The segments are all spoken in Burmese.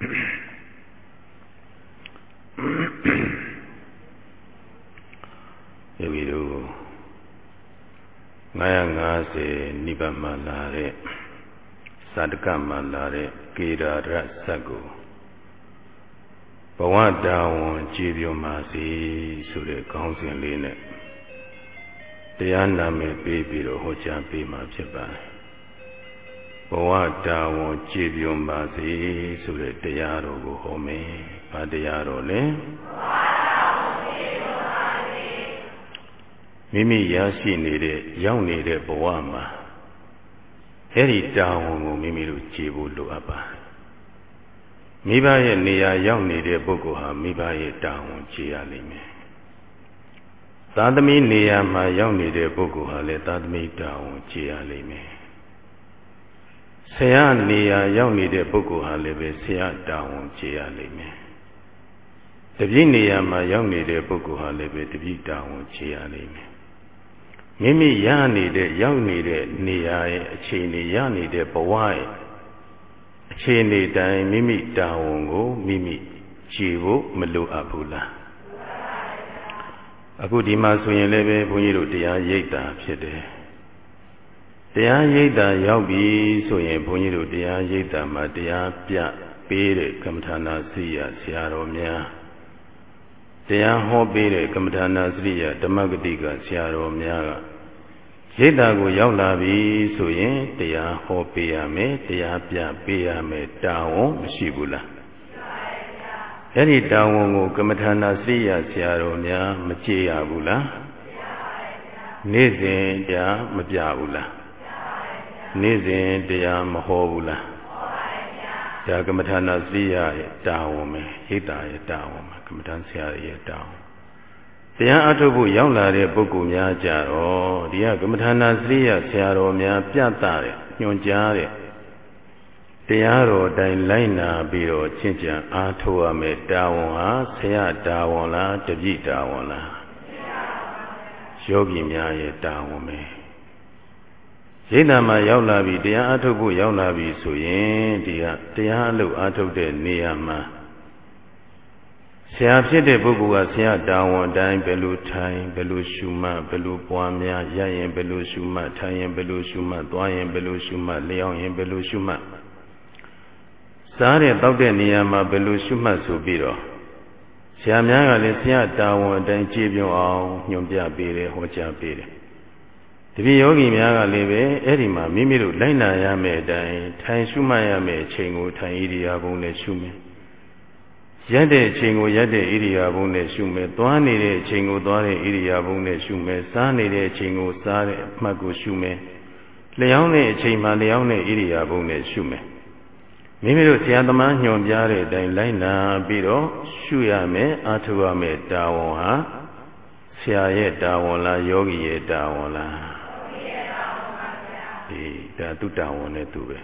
ယောဂီတို့950နိဗ္ဗာန်မှာလာတဲ့သတ္တကမှာလာတဲ့ကေရာရဇတ်ကိုဘဝတာဝန်ကြည်ပြောပါစေဆိုတဲ့ခေါင်းစဉ်လေးနဲ့တရားနာမည်ပေးပြီးတော့ဟောကြားပေးမှာဖြစ်ပါတယ် ဘဝတာဝန်ကြည်ပြောပါစေဆိုတဲ့တရားတော်ကိုဟောမယ်။ဘာတရားတော်လဲမိမိရရှိနေတဲ့ရောက်နေတဲ့ဘဝမှာအဲ့ဒီတာဝန်ကိုမိမိတို့ကြည်ဖို့လိုအပ်ပါတယ်မိဘရဲ့နေရာရောက်နေတဲ့ပုဂ္ဂိုလ်ဟာမိဘရဲ့တာဝန်ကြည်ရလိမ့်မယ်သာသမီနေရာမှာရောက်နေတဲ့ပုဂ္ဂိုလ်ဟာလည်းသာသမီတာဝန်ကြည်ရလိမ့်မယ် ဆရာနေရာရောက်နေတဲ့ပုဂ္ဂိုလ်ဟာလည်းပဲဆရာတာဝန်ကြည်ရလိမ့်မယ်တပည့်နေရာမှာရောက်နေတဲ့ပုဂ္ဂိုလ်ဟာလည်းပဲတပည့်တာဝန်ကြည်ရလိမ့်မယ်မိမိရနေတဲ့ရောက်နေတဲ့နေရာရဲ့အခြေအနေရနေတဲ့ဘဝရဲ့အခြေအနေတိုင်းမိမိတာဝန်ကိုမိမိကြည်ဖို့မလိုအပ်ဘူးလားအခုဒီမှာဆိုရင်လည်းပဲဘုန်းကြီးတို့တရားရိပ်တာဖြစ်တယ် တရားရိပ်တာရောက်ပြီဆိုရင်ဘုန်းကြီးတို့တရားရိပ်တာမှာတရားပြပေးတဲ့ကမ္မထာနာစိရဆရာတော်များတရားဟောပေးတဲ့ကမ္မထာနာစရိယဓမ္မဂတိကဆရာတော်များကရိတ်တာကိုရောက်လာပြီဆိုရင်တရားဟောပေးရမယ်တရားပြပေးရမယ်တာဝန်မရှိဘူးလားအဲ့ဒီတာဝန်ကိုကမ္မထာနာစိရဆရာတော်များ မကြေရဘူးလားနေ့စဉ်တရားမပြဘူးလား နေ့စဉ်တရားမဟောဘူးလားဒါကမ္မထာနာစိရရဲ့တာဝန်ပဲရိတ်တာရဲ့တာဝန်ပဲကမ္မထာဆရာရဲ့တာဝန်တရားအထုတ်ဖို့ရောက်လာတဲ့ပုဂ္ဂိုလ်များကြတော့ဒီကကမ္မထာနာစရိယဆရာတော်များပြသတဲ့ညွှန်ကြားတဲ့တရားတော်တိုင်းလိုက်နာပြီးတော့ချင့်ကြံအားထုတ်ရမယ်တာဝန်ဟာဆရာတာဝန်လားတပည့်တာဝန်လားယောဂီများရဲ့တာဝန်ပဲ ရိတ်နာမှာရောက်လာပြီတရားအထုတ်ဖို့ရောက်လာပြီဆိုရင်ဒီကတရားအလုပ်အထုတ်တဲ့နေရာမှာဆရာဖြစ်တဲ့ပုဂ္ဂိုလ်ကဆရာတာဝန်အတိုင်းဘယ်လိုထိုင်ဘယ်လိုရှုမှတ်ဘယ်လိုပွားများရရင်ဘယ်လိုရှုမှတ်ထိုင်ရင်ဘယ်လိုရှုမှတ်သွားရင်ဘယ်လိုရှုမှတ်လျောင်းရင်ဘယ်လိုရှုမှတ်စားတဲ့တောက်တဲ့နေရာမှာဘယ်လိုရှုမှတ်ဆိုပြီးတော့ဆရာများကလည်းဆရာတာဝန်အတိုင်းကြည်ပြုံအောင်ညွှန်ပြပေးတယ်ဟောကြားပေးတယ် တပည့်ယောဂီများကလည်းပဲအဲ့ဒီမှာမိမိတို့လိုက်နာရမယ့်အတိုင်းထိုင်ရှုမှတ်ရမယ့်အချိန်ကိုထိုင်ဣရိယာပုနဲ့ရှုမယ်ရက်တဲ့အချိန်ကိုရက်တဲ့ဣရိယာပုနဲ့ရှုမယ်သွားနေတဲ့အချိန်ကိုသွားတဲ့ဣရိယာပုနဲ့ရှုမယ်စားနေတဲ့အချိန်ကိုစားတဲ့အမှတ်ကိုရှုမယ်လျောင်းတဲ့အချိန်မှာလျောင်းတဲ့ဣရိယာပုနဲ့ရှုမယ်မိမိတို့ဆရာသမားညွှန်ပြတဲ့အတိုင်းလိုက်နာပြီးတော့ရှုရမယ်အားထုတ်ရမယ်တာဝန်ဟာဆရာရဲ့တာဝန်လားယောဂီရဲ့တာဝန်လား ဒီဒါသူတာဝန်နဲ့သူပဲ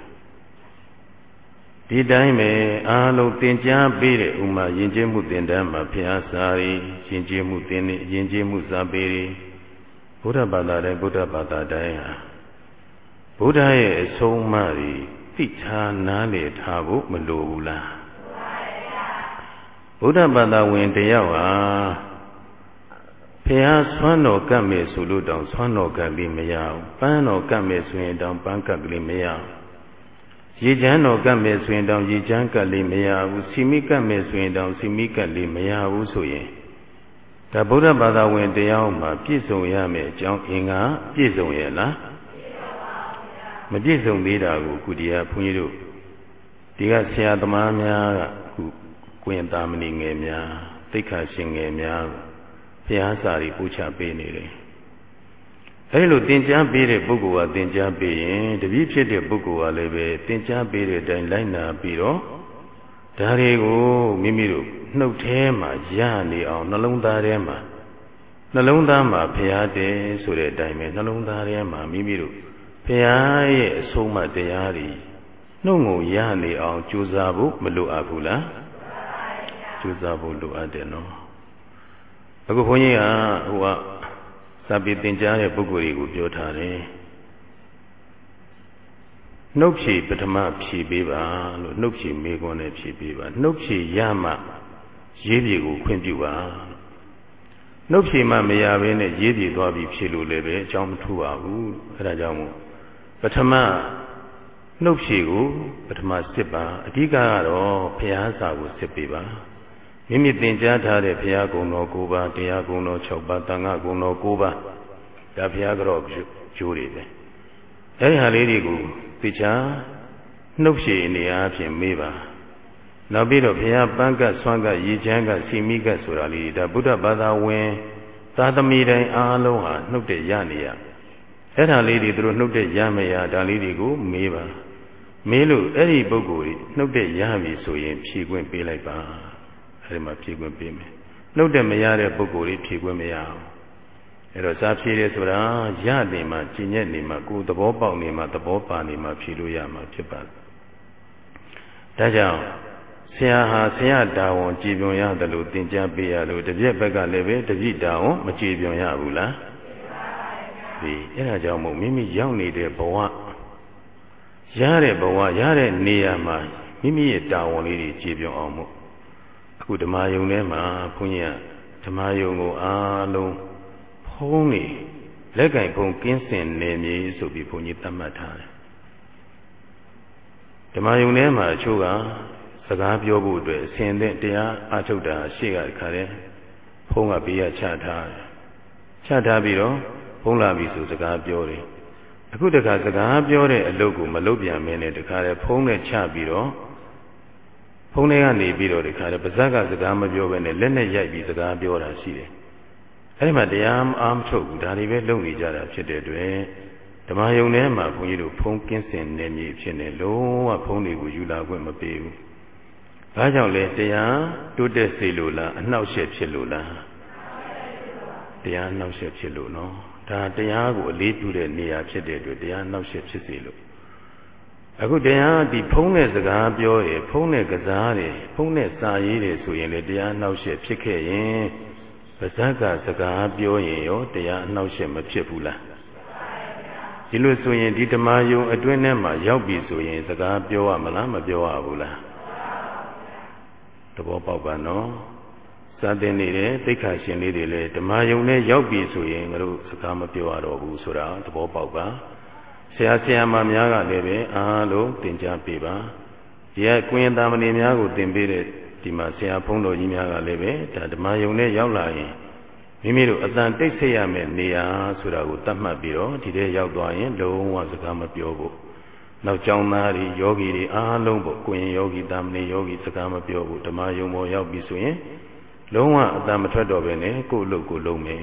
ဒီတိုင်းပဲအားလုံးသင်ကြားပေးတဲ့ဥမာယဉ်ကျေးမှုသင်တန်းမှာဘုရားစာရီယဉ်ကျေးမှုသင်ယဉ်ကျေးမှုစာပေတွေဘုရားဘာသာတိုင်းဘုရားဘာသာတိုင်းဟာဘုရားရဲ့အဆုံးအမတွေသိထားနားလည်ထားဖို့မလိုဘူးလားဘုရားဘာသာဝင်တယောက်ဟာ ဖះဆွမ်းတော်ကတ်မယ်ဆိုလို့တောင်ဆွမ်းတော်ကတ်ပြီးမရဘူးပန်းတော်ကတ်မယ်ဆိုရင်တောင်ပန်းကတ်ကလေးမရဘူးရေချမ်းတော်ကတ်မယ်ဆိုရင်တောင်ရေချမ်းကတ်လေးမရဘူးစီမိကတ်မယ်ဆိုရင်တောင်စီမိကတ်လေးမရဘူးဆိုရင်ဒါဗုဒ္ဓဘာသာဝင်တရားမှာပြည့်စုံရမယ်အကြောင်းအင်္ဂါပြည့်စုံရဲ့လားမပြည့်စုံသေးတာကိုကုတရားဘုန်းကြီးတို့ဒီကဆရာသမားများကခုကိုရင်သားမဏိငယ်များသိက္ခာရှင်ငယ်များ ဘုရားစာရီပူချပေးနေတယ်အဲဒီလိုသင်ကြားပေးတဲ့ပုဂ္ဂိုလ်ကသင်ကြားပေးရင်တပည့်ဖြစ်တဲ့ပုဂ္ဂိုလ်ကလည်းပဲသင်ကြားပေးတဲ့အတိုင်းလိုက်နာပြီးတော့ဒါတွေကိုမိမိတို့နှုတ်ထဲမှာရနေအောင်နှလုံးသားထဲမှာနှလုံးသားမှာဘုရားတည်ဆိုတဲ့အတိုင်းပဲနှလုံးသားထဲမှာမိမိတို့ဘုရားရဲ့အဆုံးအမတရားတွေနှုတ်ငုံရနေအောင်ကြိုးစားဖို့မလိုအပ်ဘူးလားကြိုးစားဖို့လိုအပ်တယ်နော် အခုဘုန်းကြီးကဟိုကစာပေသင်ကြားတဲ့ပုဂ္ဂိုလ်တွေကိုပြောထားတယ်နှုတ်ဖြေပထမဖြေပေးပါလို့နှုတ်ဖြေမေခွန်းနဲ့ဖြေပေးပါနှုတ်ဖြေရမှရေးပြေကိုခွင့်ပြုပါနှုတ်ဖြေမှမရဘဲနဲ့ရေးပြေသွားပြီးဖြေလို့လည်းပဲအကြောင်းမထူပါဘူးအဲဒါကြောင့်မို့ပထမနှုတ်ဖြေကိုပထမစစ်ပါအဓိကကတော့ဘုရားစာကိုစစ်ပေးပါ မိမိသင်ကြားထားတဲ့ဘုရားကုံတော်၉ပါးတရားကုံတော်၆ပါးတန်ခါကုံတော်၉ပါးဒါဘုရားကတော့ကျိုးတွေပဲအဲဒီဟာလေးတွေကိုသိချာနှုတ်ဖြေအနေအားဖြင့်မေးပါနောက်ပြီးတော့ဘုရားပန်းကတ်ဆွမ်းကတ်ရည်ချမ်းကတ်စီမိကတ်ဆိုတာလေးဒါဗုဒ္ဓဘာသာဝင်သာသမီတိုင်းအားလုံးဟာနှုတ်တဲ့ရနေရအဲ့ဒါလေးတွေသူတို့နှုတ်တဲ့ရမရဒါလေးတွေကိုမေးပါမေးလို့အဲ့ဒီပုဂ္ဂိုလ်နှုတ်တဲ့ရပြီဆိုရင်ဖြေခွင့်ပေးလိုက်ပါ အဲ့ဒီမှာဖြေခွင့်ပေးမယ်နှုတ်တဲ့မရတဲ့ပုဂ္ဂိုလ်တွေဖြေခွင့်မရအောင်အဲ့တော့စာဖြေတယ်ဆိုတာရနေမှကျင့်ရက်နေမှကိုယ်သဘောပေါက်နေမှသဘောပါနေမှဖြေလို့ရမှာဖြစ်ပါတယ်ဒါကြောင့်ဆရာဟာဆရာတာဝန်ကြည်ပြွန်ရတယ်လို့သင်ကြားပေးရလို့တပြက်ဘက်ကလည်းပဲတပြည့်တာဝန်မကြည်ပြွန်ရဘူးလားဒီအဲ့ဒါကြောင့်မို့မိမိရောက်နေတဲ့ဘဝရတဲ့ဘဝရတဲ့နေရာမှာမိမိရဲ့တာဝန်လေးတွေကြည်ပြွန်အောင်မို့အ ခုဓမ္မယုံထဲမှာဘုန်းကြီးကဓမ္မယုံကိုအားလုံးဖုံးနေလက်ကင်ဖုံးကင်းစင်နေမြေဆိုပြီးဘုန်းကြီးသတ်မှတ်ထားတယ်ဓမ္မယုံထဲမှာအချို့ကစကားပြောဖို့အတွက်အစဉ်သင့်တရားအထုတ်တာရှေ့ကခါတယ်ဖုံးကဘေးကချထားတယ်ချထားပြီးတော့ဖုံးလာပြီဆိုစကားပြောတယ်အခုတခါစကားပြောတဲ့အလုပ်ကိုမလုပ်ပြန်မင်းနဲ့တခါလေဖုံးနဲ့ချပြီးတော့ ဖုံးထဲကနေပြီးတော့တခါလေပါဇက်ကစကားမပြောဘဲနဲ့လက်နဲ့ရိုက်ပြီးစကားပြောတာရှိတယ်အဲ့ဒီမှာတရားအားမထုတ်ဘူးဒါတွေပဲလုပ်နေကြတာဖြစ်တဲ့အတွက်ဓမ္မယုံထဲမှာဘုန်းကြီးတို့ဖုံးကင်းစင်နေမြေဖြစ်နေလုံးဝဖုံးတွေကိုယူလာခွင့်မပေးဘူး။ဘာကြောင့်လဲတရားတိုးတက်စေလို့လားအနှောက်အယှက်ဖြစ်လို့လား။တရားအနှောက်အယှက်ဖြစ်လို့နော်။ဒါတရားကိုအလေးပြုတဲ့နေရာဖြစ်တဲ့အတွက်တရားအနှောက်အယှက်ဖြစ်စေလို့ အခုတရားဒီဖုံးတဲ့စကားပြောရဖုံးတဲ့ကစားတယ်ဖုံးတဲ့စာရေးတယ်ဆိုရင်လေတရားအနှောက်အယှက်ဖြစ်ခဲ့ရင်ပါဇက်ကစကားပြောရင်ရောတရားအနှောက်အယှက်မဖြစ်ဘူးလားဒီလိုဆိုရင်ဒီဓမ္မယုံအတွင်းထဲမှာရောက်ပြီဆိုရင် စကားပြောရမလားမပြောရဘူးလားသဘောပေါက်ပါနော်စာသင်နေတဲ့သိက္ခာရှင်လေးတွေလည်းဓမ္မယုံနဲ့ရောက်ပြီဆိုရင်ငါတို့စကားမပြောရတော့ဘူးဆိုတာသဘောပေါက်ပါ ဆရာဆရာမများကလည်းပဲအားလုံးသင်ကြားပေးပါဒီကကွင်းသားမဏေများကိုသင်ပေးတဲ့ဒီမှာဆရာဖုန်းတော်ကြီးများကလည်းပဲဒါဓမ္မယုံနဲ့ရောက်လာရင်မိမိတို့အတန်တိတ်ဆိတ်ရမယ့်နေရာဆိုတာကိုသတ်မှတ်ပြီးတော့ဒီထဲရောက်သွားရင်လုံးဝစကားမပြောဖို့နောက်ကျောင်းသားတွေယောဂီတွေအားလုံးပေါ့ကိုရင်ယောဂီတာမဏေယောဂီစကားမပြောဘူးဓမ္မယုံပေါ်ရောက်ပြီဆိုရင်လုံးဝအတန်မထွက်တော့ပဲနဲ့ကိုယ့်အလုပ်ကိုလုံးမယ်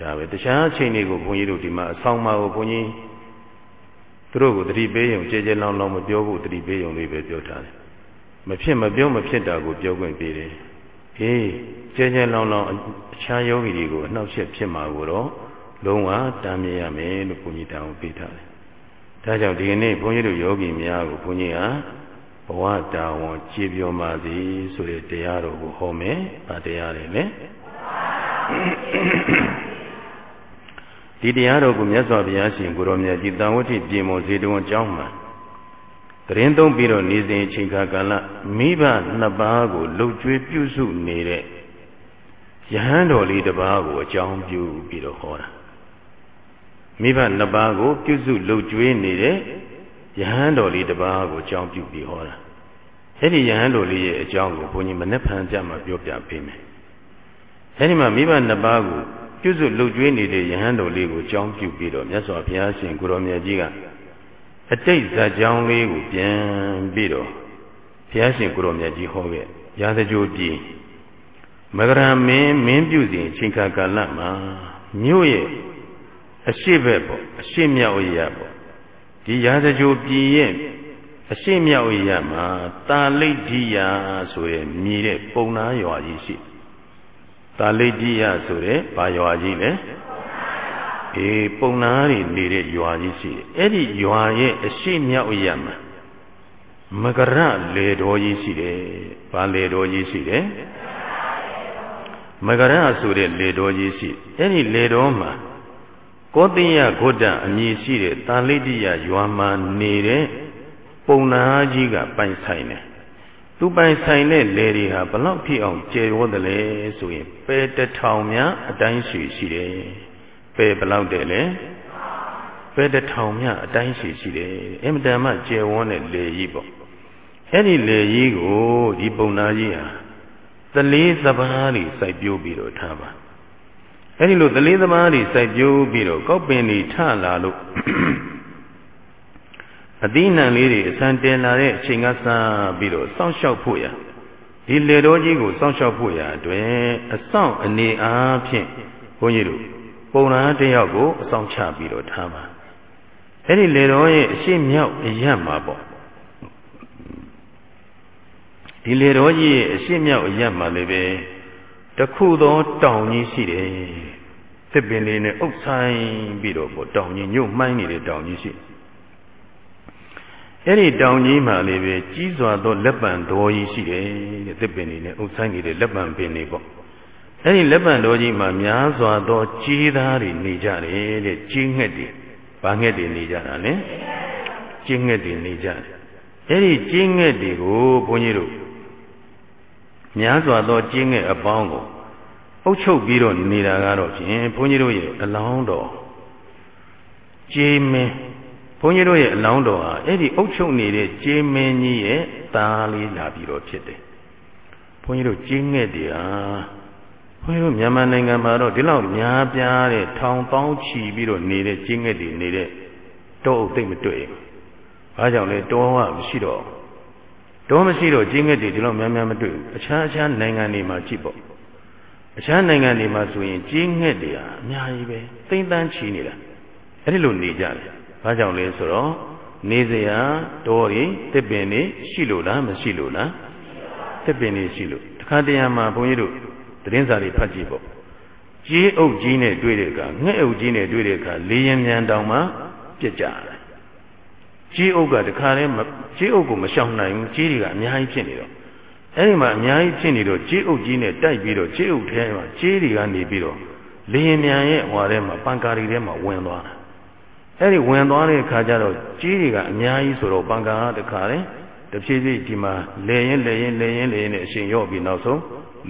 ဒါပဲတခြားအချိန်တွေကိုဘုန်းကြီးတို့ဒီမှာအဆောင်မှာကိုဘုန်းကြီး သူတို့ကိုတတိပေးရုံကြဲကြဲလောင်းလောင်းမပြောဘူးတတိပေးရုံလေးပဲပြောထားတယ်မဖြစ်မပြောမဖြစ်တာကိုပြောခွင့်ပေးတယ်အေးကျဲကျဲလောင်းလောင်းအခြားယောဂီတွေကိုအနှောက်အယှက်ဖြစ်မှာကိုတော့လုံးဝတားမြင်ရမယ်လို့ဘုန်းကြီးတောင်းပေးထားတယ်။ဒါကြောင့်ဒီကနေ့ဘုန်းကြီးတို့ယောဂီများကိုဘုန်းကြီးဟာဘဝတာဝန်ကြည်ပြောပါစေဆိုတဲ့တရားတော်ကိုဟောမယ်။ဗာတရားတွေလေ။ ဒီတရားတော်ကိုမြတ်စွာဘုရားရှင်ကိုရောမြတ်ကြီးတန်ဝတိပြေမွန်စေတဝန်ကျောင်းမှာတရင်သုံးပြီးတော့နေစဉ်အချိန်ခါကာလမိဘနှစ်ပါးကိုလှုပ်ကြွေးပြုစုနေတဲ့ယဟန်တော်လေးတစ်ပါးကိုအကြောင်းပြုပြီးတော့ဟောတာမိဘနှစ်ပါးကိုပြုစုလှုပ်ကြွေးနေတဲ့ယဟန်တော်လေးတစ်ပါးကိုအကြောင်းပြုပြီးဟောတာအဲ့ဒီယဟန်တော်လေးရဲ့အကြောင်းကိုဘုန်းကြီးမနေ့ဖန်ကြမှာပြောပြပေးမယ်အဲ့ဒီမှာမိဘနှစ်ပါးကို ပြုစုလှုပ်ကြွေးနေတဲ့ယဟန်တော်လေးကိုအကြောင်းပြုပြီးတော့မြတ်စွာဘုရားရှင်ကိုရောမြတ်ကြီးကအတိတ်ဇာကြောင်းလေးကိုပြန်ပြီးတော့ဘုရားရှင်ကိုရောမြတ်ကြီးဟောခဲ့ရာဇကြိုပြည်မဂရမင်းမင်းပြုစဉ်ချိန်ခါကာလမှာမြို့ရဲ့အရှိဘက်ပေါ့အရှိမြောက်ရပေါ့ဒီရာဇကြိုပြည်ရဲ့အရှိမြောက်ရမှာတာလိတ်ဒီယာဆိုရဲမြည်တဲ့ပုံနာရွာကြီးရှိတာ လိတ်ဒီယာဆိုရဲဘာရွာကြီးလဲအေးပုံနာတွေနေတဲ့ရွာကြီးရှိတယ်အဲ့ဒီရွာရဲ့အရှိမြောက်ရမှာမကရလေတော်ကြီးရှိတယ်ဘာလေတော်ကြီးရှိတယ်မကရဆိုတဲ့လေတော်ကြီးရှိအဲ့ဒီလေတော်မှာကောတိယဂုဒ္ဒအမည်ရှိတဲ့တာလိတိယရွာမှာနေတဲ့ပုံနာကြီးကပိုင်ဆိုင်တယ် သူပိုင်ဆိုင်တဲ့လေတွေဟာဘလောက်ဖြစ်အောင်ကျေရောတယ်လဲဆိုရင်ပဲတထောင်များအတိုင်းရှိရှိတယ်ပဲဘလောက်တဲ့လဲပဲတထောင်များအတိုင်းရှိရှိတယ်အင်မတန်မှကျေဝန်းတဲ့လေကြီးပေါ့အဲ့ဒီလေကြီးကိုဒီပုံနာကြီးဟာသလေးသဘားတွေစိုက်ပျိုးပြီးတော့ထားပါအဲ့ဒီလိုသလေးသမားတွေစိုက်ပျိုးပြီးတော့ကောက်ပင်တွေထလာလို့ အသီးနှံလေးတွေအစံတင်လာတဲ့အချိန်ကစပြီးတော့စောင့်ရှောက်ဖို့ရဒီလေတော်ကြီးကိုစောင့်ရှောက်ဖို့ရအတွက်အဆောင်အနေအားဖြင့်ဘုန်းကြီးတို့ပုံနာတယောက်ကိုအဆောင်ချပြီးတော့ထားပါအဲ့ဒီလေတော်ရဲ့အရှိမြောက်အရတ်မှာပေါ့ဒီလေတော်ကြီးရဲ့အရှိမြောက်အရတ်မှာလည်းပဲတခုသောတောင်ကြီးရှိတယ်သစ်ပင်လေးနဲ့အုပ်ဆိုင်ပြီးတော့ပေါ့တောင်ကြီးညှို့မှိုင်းနေတဲ့တောင်ကြီးရှိ အဲ့ဒီတောင်ကြီးမှာလေးပဲကြီးစွာသောလက်ပံတော်ကြီးရှိတယ်တဲ့သစ်ပင်လေးနဲ့အုပ်ဆိုင်နေတဲ့လက်ပံပင်တွေပေါ့အဲ့ဒီလက်ပံတော်ကြီးမှာများစွာသောကြီးသားတွေနေကြတယ်တဲ့ကြီးငှက်တွေဘာငှက်တွေနေကြတာလဲကြီးငှက်တွေနေကြတယ်အဲ့ဒီကြီးငှက်တွေကိုဘုန်းကြီးတို့များစွာသောကျင်းငယ်အပေါင်းကိုအုပ်ချုပ်ပြီးတော့နေတာကတော့ဖြင့်ဘုန်းကြီးတို့ရဲ့အလောင်းတော်ကျေးမင်း ဘုန်းကြီးတို့ရဲ့အလောင်းတော်ဟာအဲ့ဒီအုပ်ချုပ်နေတဲ့ကျေးမင်းကြီးရဲ့သားလေးလာပြီးတော့ဖြစ်တယ်ဘုန်းကြီးတို့ကျင်းငယ်တွေဟာဘုန်းကြီးတို့မြန်မာနိုင်ငံမှာတော့ဒီလောက်များပြားတဲ့ထောင်ပေါင်းချီပြီးတော့နေတဲ့ကျင်းငယ်တွေနေတဲ့တောအုပ်သိမ့်မတွေ့ဘူး။ဘာကြောင့်လဲတောကမရှိတော့တော့မရှိတော့ကျင်းငက်တွေဒီလောက်များများမတွေ့ဘူးအခြားအခြားနိုင်ငံတွေမှာကြည့်ပေါ့အခြားနိုင်ငံတွေမှာဆိုရင်ကျင်းငက်တွေဟာအများကြီးပဲသိမ့်တန်းချီနေတာအဲ့ဒီလိုနေကြတယ် ဘာကြောင့်လဲဆိုတော့နေစရာတောတွေတစ်ပင်တွေရှိလို့လားမရှိလို့လားတစ်ပင်တွေရှိလို့တခါတရံမှာဘုန်းကြီးတို့သတင်းစာတွေဖတ်ကြည့်ပေါ့ကြီးအုပ်ကြီးနဲ့တွေ့တဲ့အခါငှက်အုပ်ကြီးနဲ့တွေ့တဲ့အခါလေရင်မြန်တောင်မှပြက်ကြတယ်ကြီးအုပ်ကတခါတည်းကြီးအုပ်ကိုမရှောင်နိုင်ဘူးကြီးတွေကအများကြီးဖြစ်နေတော့အဲ့ဒီမှာအများကြီးဖြစ်နေတော့ကြီးအုပ်ကြီးနဲ့တိုက်ပြီးတော့ကြီးအုပ်ထဲမှာကြီးတွေကနေပြီးတော့လေရင်မြန်ရဲ့ဟွာထဲမှာပန်ကာရီထဲမှာဝင်သွားတာ အဲ့ဒီဝင်သွားတဲ့အခါကျတော့ကြီးတွေကအများကြီးဆိုတော့ပန်ကာတခါတည်းတဖြည်းဖြည်းဒီမှာလေရင်လေရင်လေရင်လေရင်နဲ့အရှင်ရော့ပြီးနောက်ဆုံး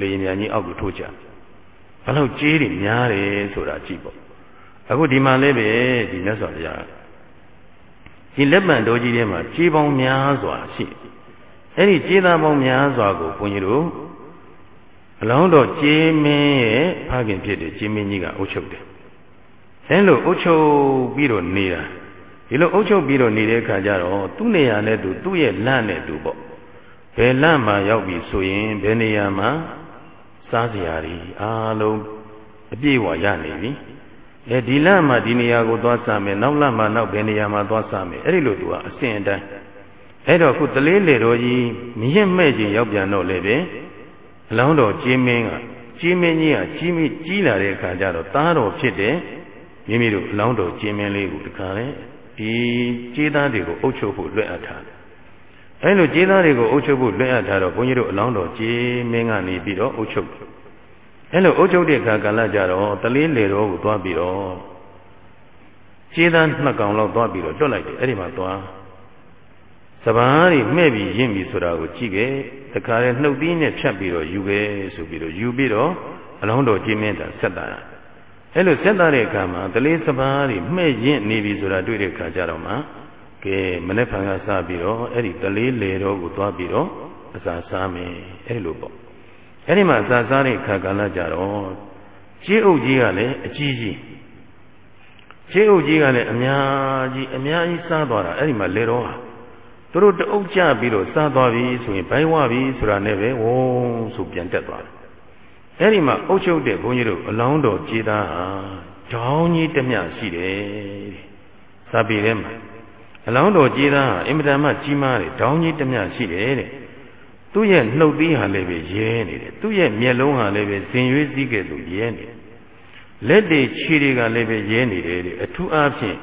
လေရင်မြန်ကြီးအောက်ကိုထိုးချဘယ်လောက်ကြီးတွေများတယ်ဆိုတာကြည့်ပေါ့အခုဒီမှာလည်းပဲဒီမြတ်စွာဘုရားဒီလက်ပံတော်ကြီးထဲမှာခြေပေါင်းများစွာရှိအဲ့ဒီခြေသားပေါင်းများစွာကိုဘုန်းကြီးတို့အလောင်းတော်ခြေမင်းရဲ့ဖခင်ဖြစ်တဲ့ခြေမင်းကြီးကအုပ်ချုပ်တယ် အဲလိုအုပ်ချုပ်ပြီးတော့နေတာဒီလိုအုပ်ချုပ်ပြီးတော့နေတဲ့အခါကျတော့သူ့နေရာနဲ့သူသူ့ရဲ့လန့်နဲ့သူပေါ့ဘယ်လန့်မှာရောက်ပြီဆိုရင်ဘယ်နေရာမှာစားစရာတွေအားလုံးအပြည့်အဝရနေပြီအဲဒီလမ်းမှာဒီနေရာကိုသွားစမယ်နောက်လမ်းမှာနောက်ဘယ်နေရာမှာသွားစမယ်အဲ့ဒီလိုသူကအစဉ်အတိုင်းအဲ့တော့ခုတလေးလေတော်ကြီးမြင့်မဲ့ခြင်းရောက်ပြန်တော့လေပဲအလောင်းတော်ကြီးမင်းကကြီးမင်းကြီးကကြီးမိကြီးလာတဲ့အခါကျတော့သားတော်ဖြစ်တဲ့ မိမိတို့အလောင်းတော်ကြီးမင်းလေးကိုတခါလေဒီကြီးသားတွေကိုအုပ်ချုပ်ဖို့လွှဲအပ်ထားတယ်အဲ့လိုကြီးသားတွေကိုအုပ်ချုပ်ဖို့လွှဲအပ်ထားတော့ဘုန်းကြီးတို့အလောင်းတော်ကြီးမင်းကနေပြီးတော့အုပ်ချုပ်တယ်အဲ့လိုအုပ်ချုပ်တဲ့အခါကာလကြတော့တလေးလေတော်ကိုသွားပြီးတော့ခြေသားနှစ်ကောင်လောက်သွားပြီးတော့တွတ်လိုက်တယ်အဲ့ဒီမှာသွားစပားတွေမှဲ့ပြီးရင့်ပြီးဆိုတာကိုကြည့်ခဲ့တခါလေနှုတ်သီးနဲ့ဖြတ်ပြီးတော့ယူခဲ့ဆိုပြီးတော့ယူပြီးတော့အလောင်းတော်ကြီးမင်းတာဆက်တာ အဲ့လိုဆက်တာတဲ့အခါမှာတလေးစပားတွေမှဲ့ရင့်နေပြီဆိုတာတွေ့တဲ့အခါကျတော့မှကဲမနေ့ဖန်ကစပြီးတော့အဲ့ဒီတလေးလေတော်ကိုသွားပြီးတော့အစာစားမယ်အဲ့လိုပေါ့အဲ့ဒီမှာစာစားတဲ့ခါကာလကြတော့ရှင်းအုပ်ကြီးကလည်းအကြီးကြီးရှင်းအုပ်ကြီးကလည်းအများကြီးအများကြီးစားသွားတာအဲ့ဒီမှာလေတော့ဟာသူတို့တအုပ်ကြပြီးတော့စားသွားပြီဆိုရင်ဘိုင်းဝပြီဆိုတာနဲ့ပဲဝုန်းဆိုပြန်တက်သွားတယ် အဲ့ဒီမှာအုပ်ချုပ်တဲ့ဘုန်းကြီးတို့အလောင်းတော်ကြည်သားဟာဒေါင်းကြီးတမျှရှိတယ်စာပေထဲမှာအလောင်းတော်ကြည်သားဟာအင်မတန်မှကြီးမားတယ်ဒေါင်းကြီးတမျှရှိတယ်တဲ့သူ့ရဲ့နှုတ်သီးဟာလည်းပဲရဲနေတယ်သူ့ရဲ့မျက်လုံးဟာလည်းပဲဇင်ရွေးစည်းကဲ့သို့ရဲနေတယ်လက်တွေခြေတွေကလည်းပဲရဲနေတယ်တဲ့အထူးအားဖြင့်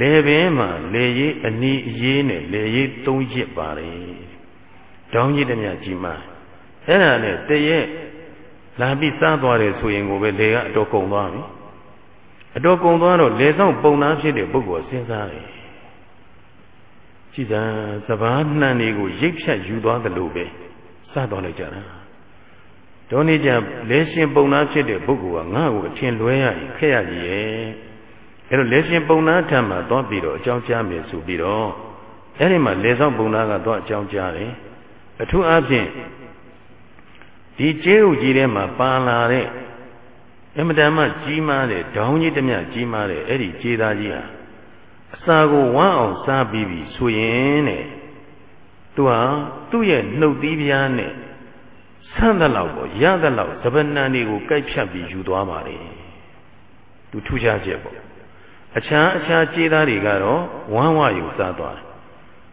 လေပင်မှာလေရေးအနီးအေးနဲ့လေရေးသုံးရစ်ပါတယ်တောင်းကြီးတည်းကြီးမားအဲ့ဒါနဲ့တရက် လာပြီးစားသွားတယ်ဆိုရင်ကိုပဲလေကအတော်ကုန်သွားပြီအတော်ကုံသွားတော့လေဆောင်ပုံနာဖြစ်တဲ့ပုဂ္ဂိုလ်စဉ်းစားတယ်ကြည်သာစဘာနှံတွေကိုရိတ်ဖြတ်ယူသွားသလိုပဲစသွားလိုက်ကြတာဒေါနေကြလဲရှင်ပုံနာဖြစ်တဲ့ပုဂ္ဂိုလ်ကငါ့ကိုအထင်လွဲရရင်ခက်ရကြီးရဲ့အဲ့တော့လဲရှင်ပုံနာထံမှာသွားပြီးတော့အကြောင်းကြားမယ်ဆိုပြီးတော့အဲ့ဒီမှာလေဆောင်ပုံနာကသွားအကြောင်းကြားတယ်အထူးအားဖြင့် ဒီကျေးဥကြီးထဲမှာပါလာတဲ့အမတန်မှကြီးမားတဲ့ဒေါင်းကြီးတစ်မြကြီးမားတဲ့အဲ့ဒီကျေးသားကြီးဟာအစာကိုဝမ်းအောင်စားပြီးပြီဆိုရင်တဲ့သူဟာသူ့ရဲ့နှုတ်သီးပြားနဲ့ဆန်းတဲ့လောက်ပေါ့ရတဲ့လောက်သပနံတွေကိုကြိုက်ဖြတ်ပြီးယူသွားပါလေသူထူးခြားချက်ပေါ့အခြားအခြားကျေးသားတွေကတော့ဝမ်းဝယူစားသွားတယ်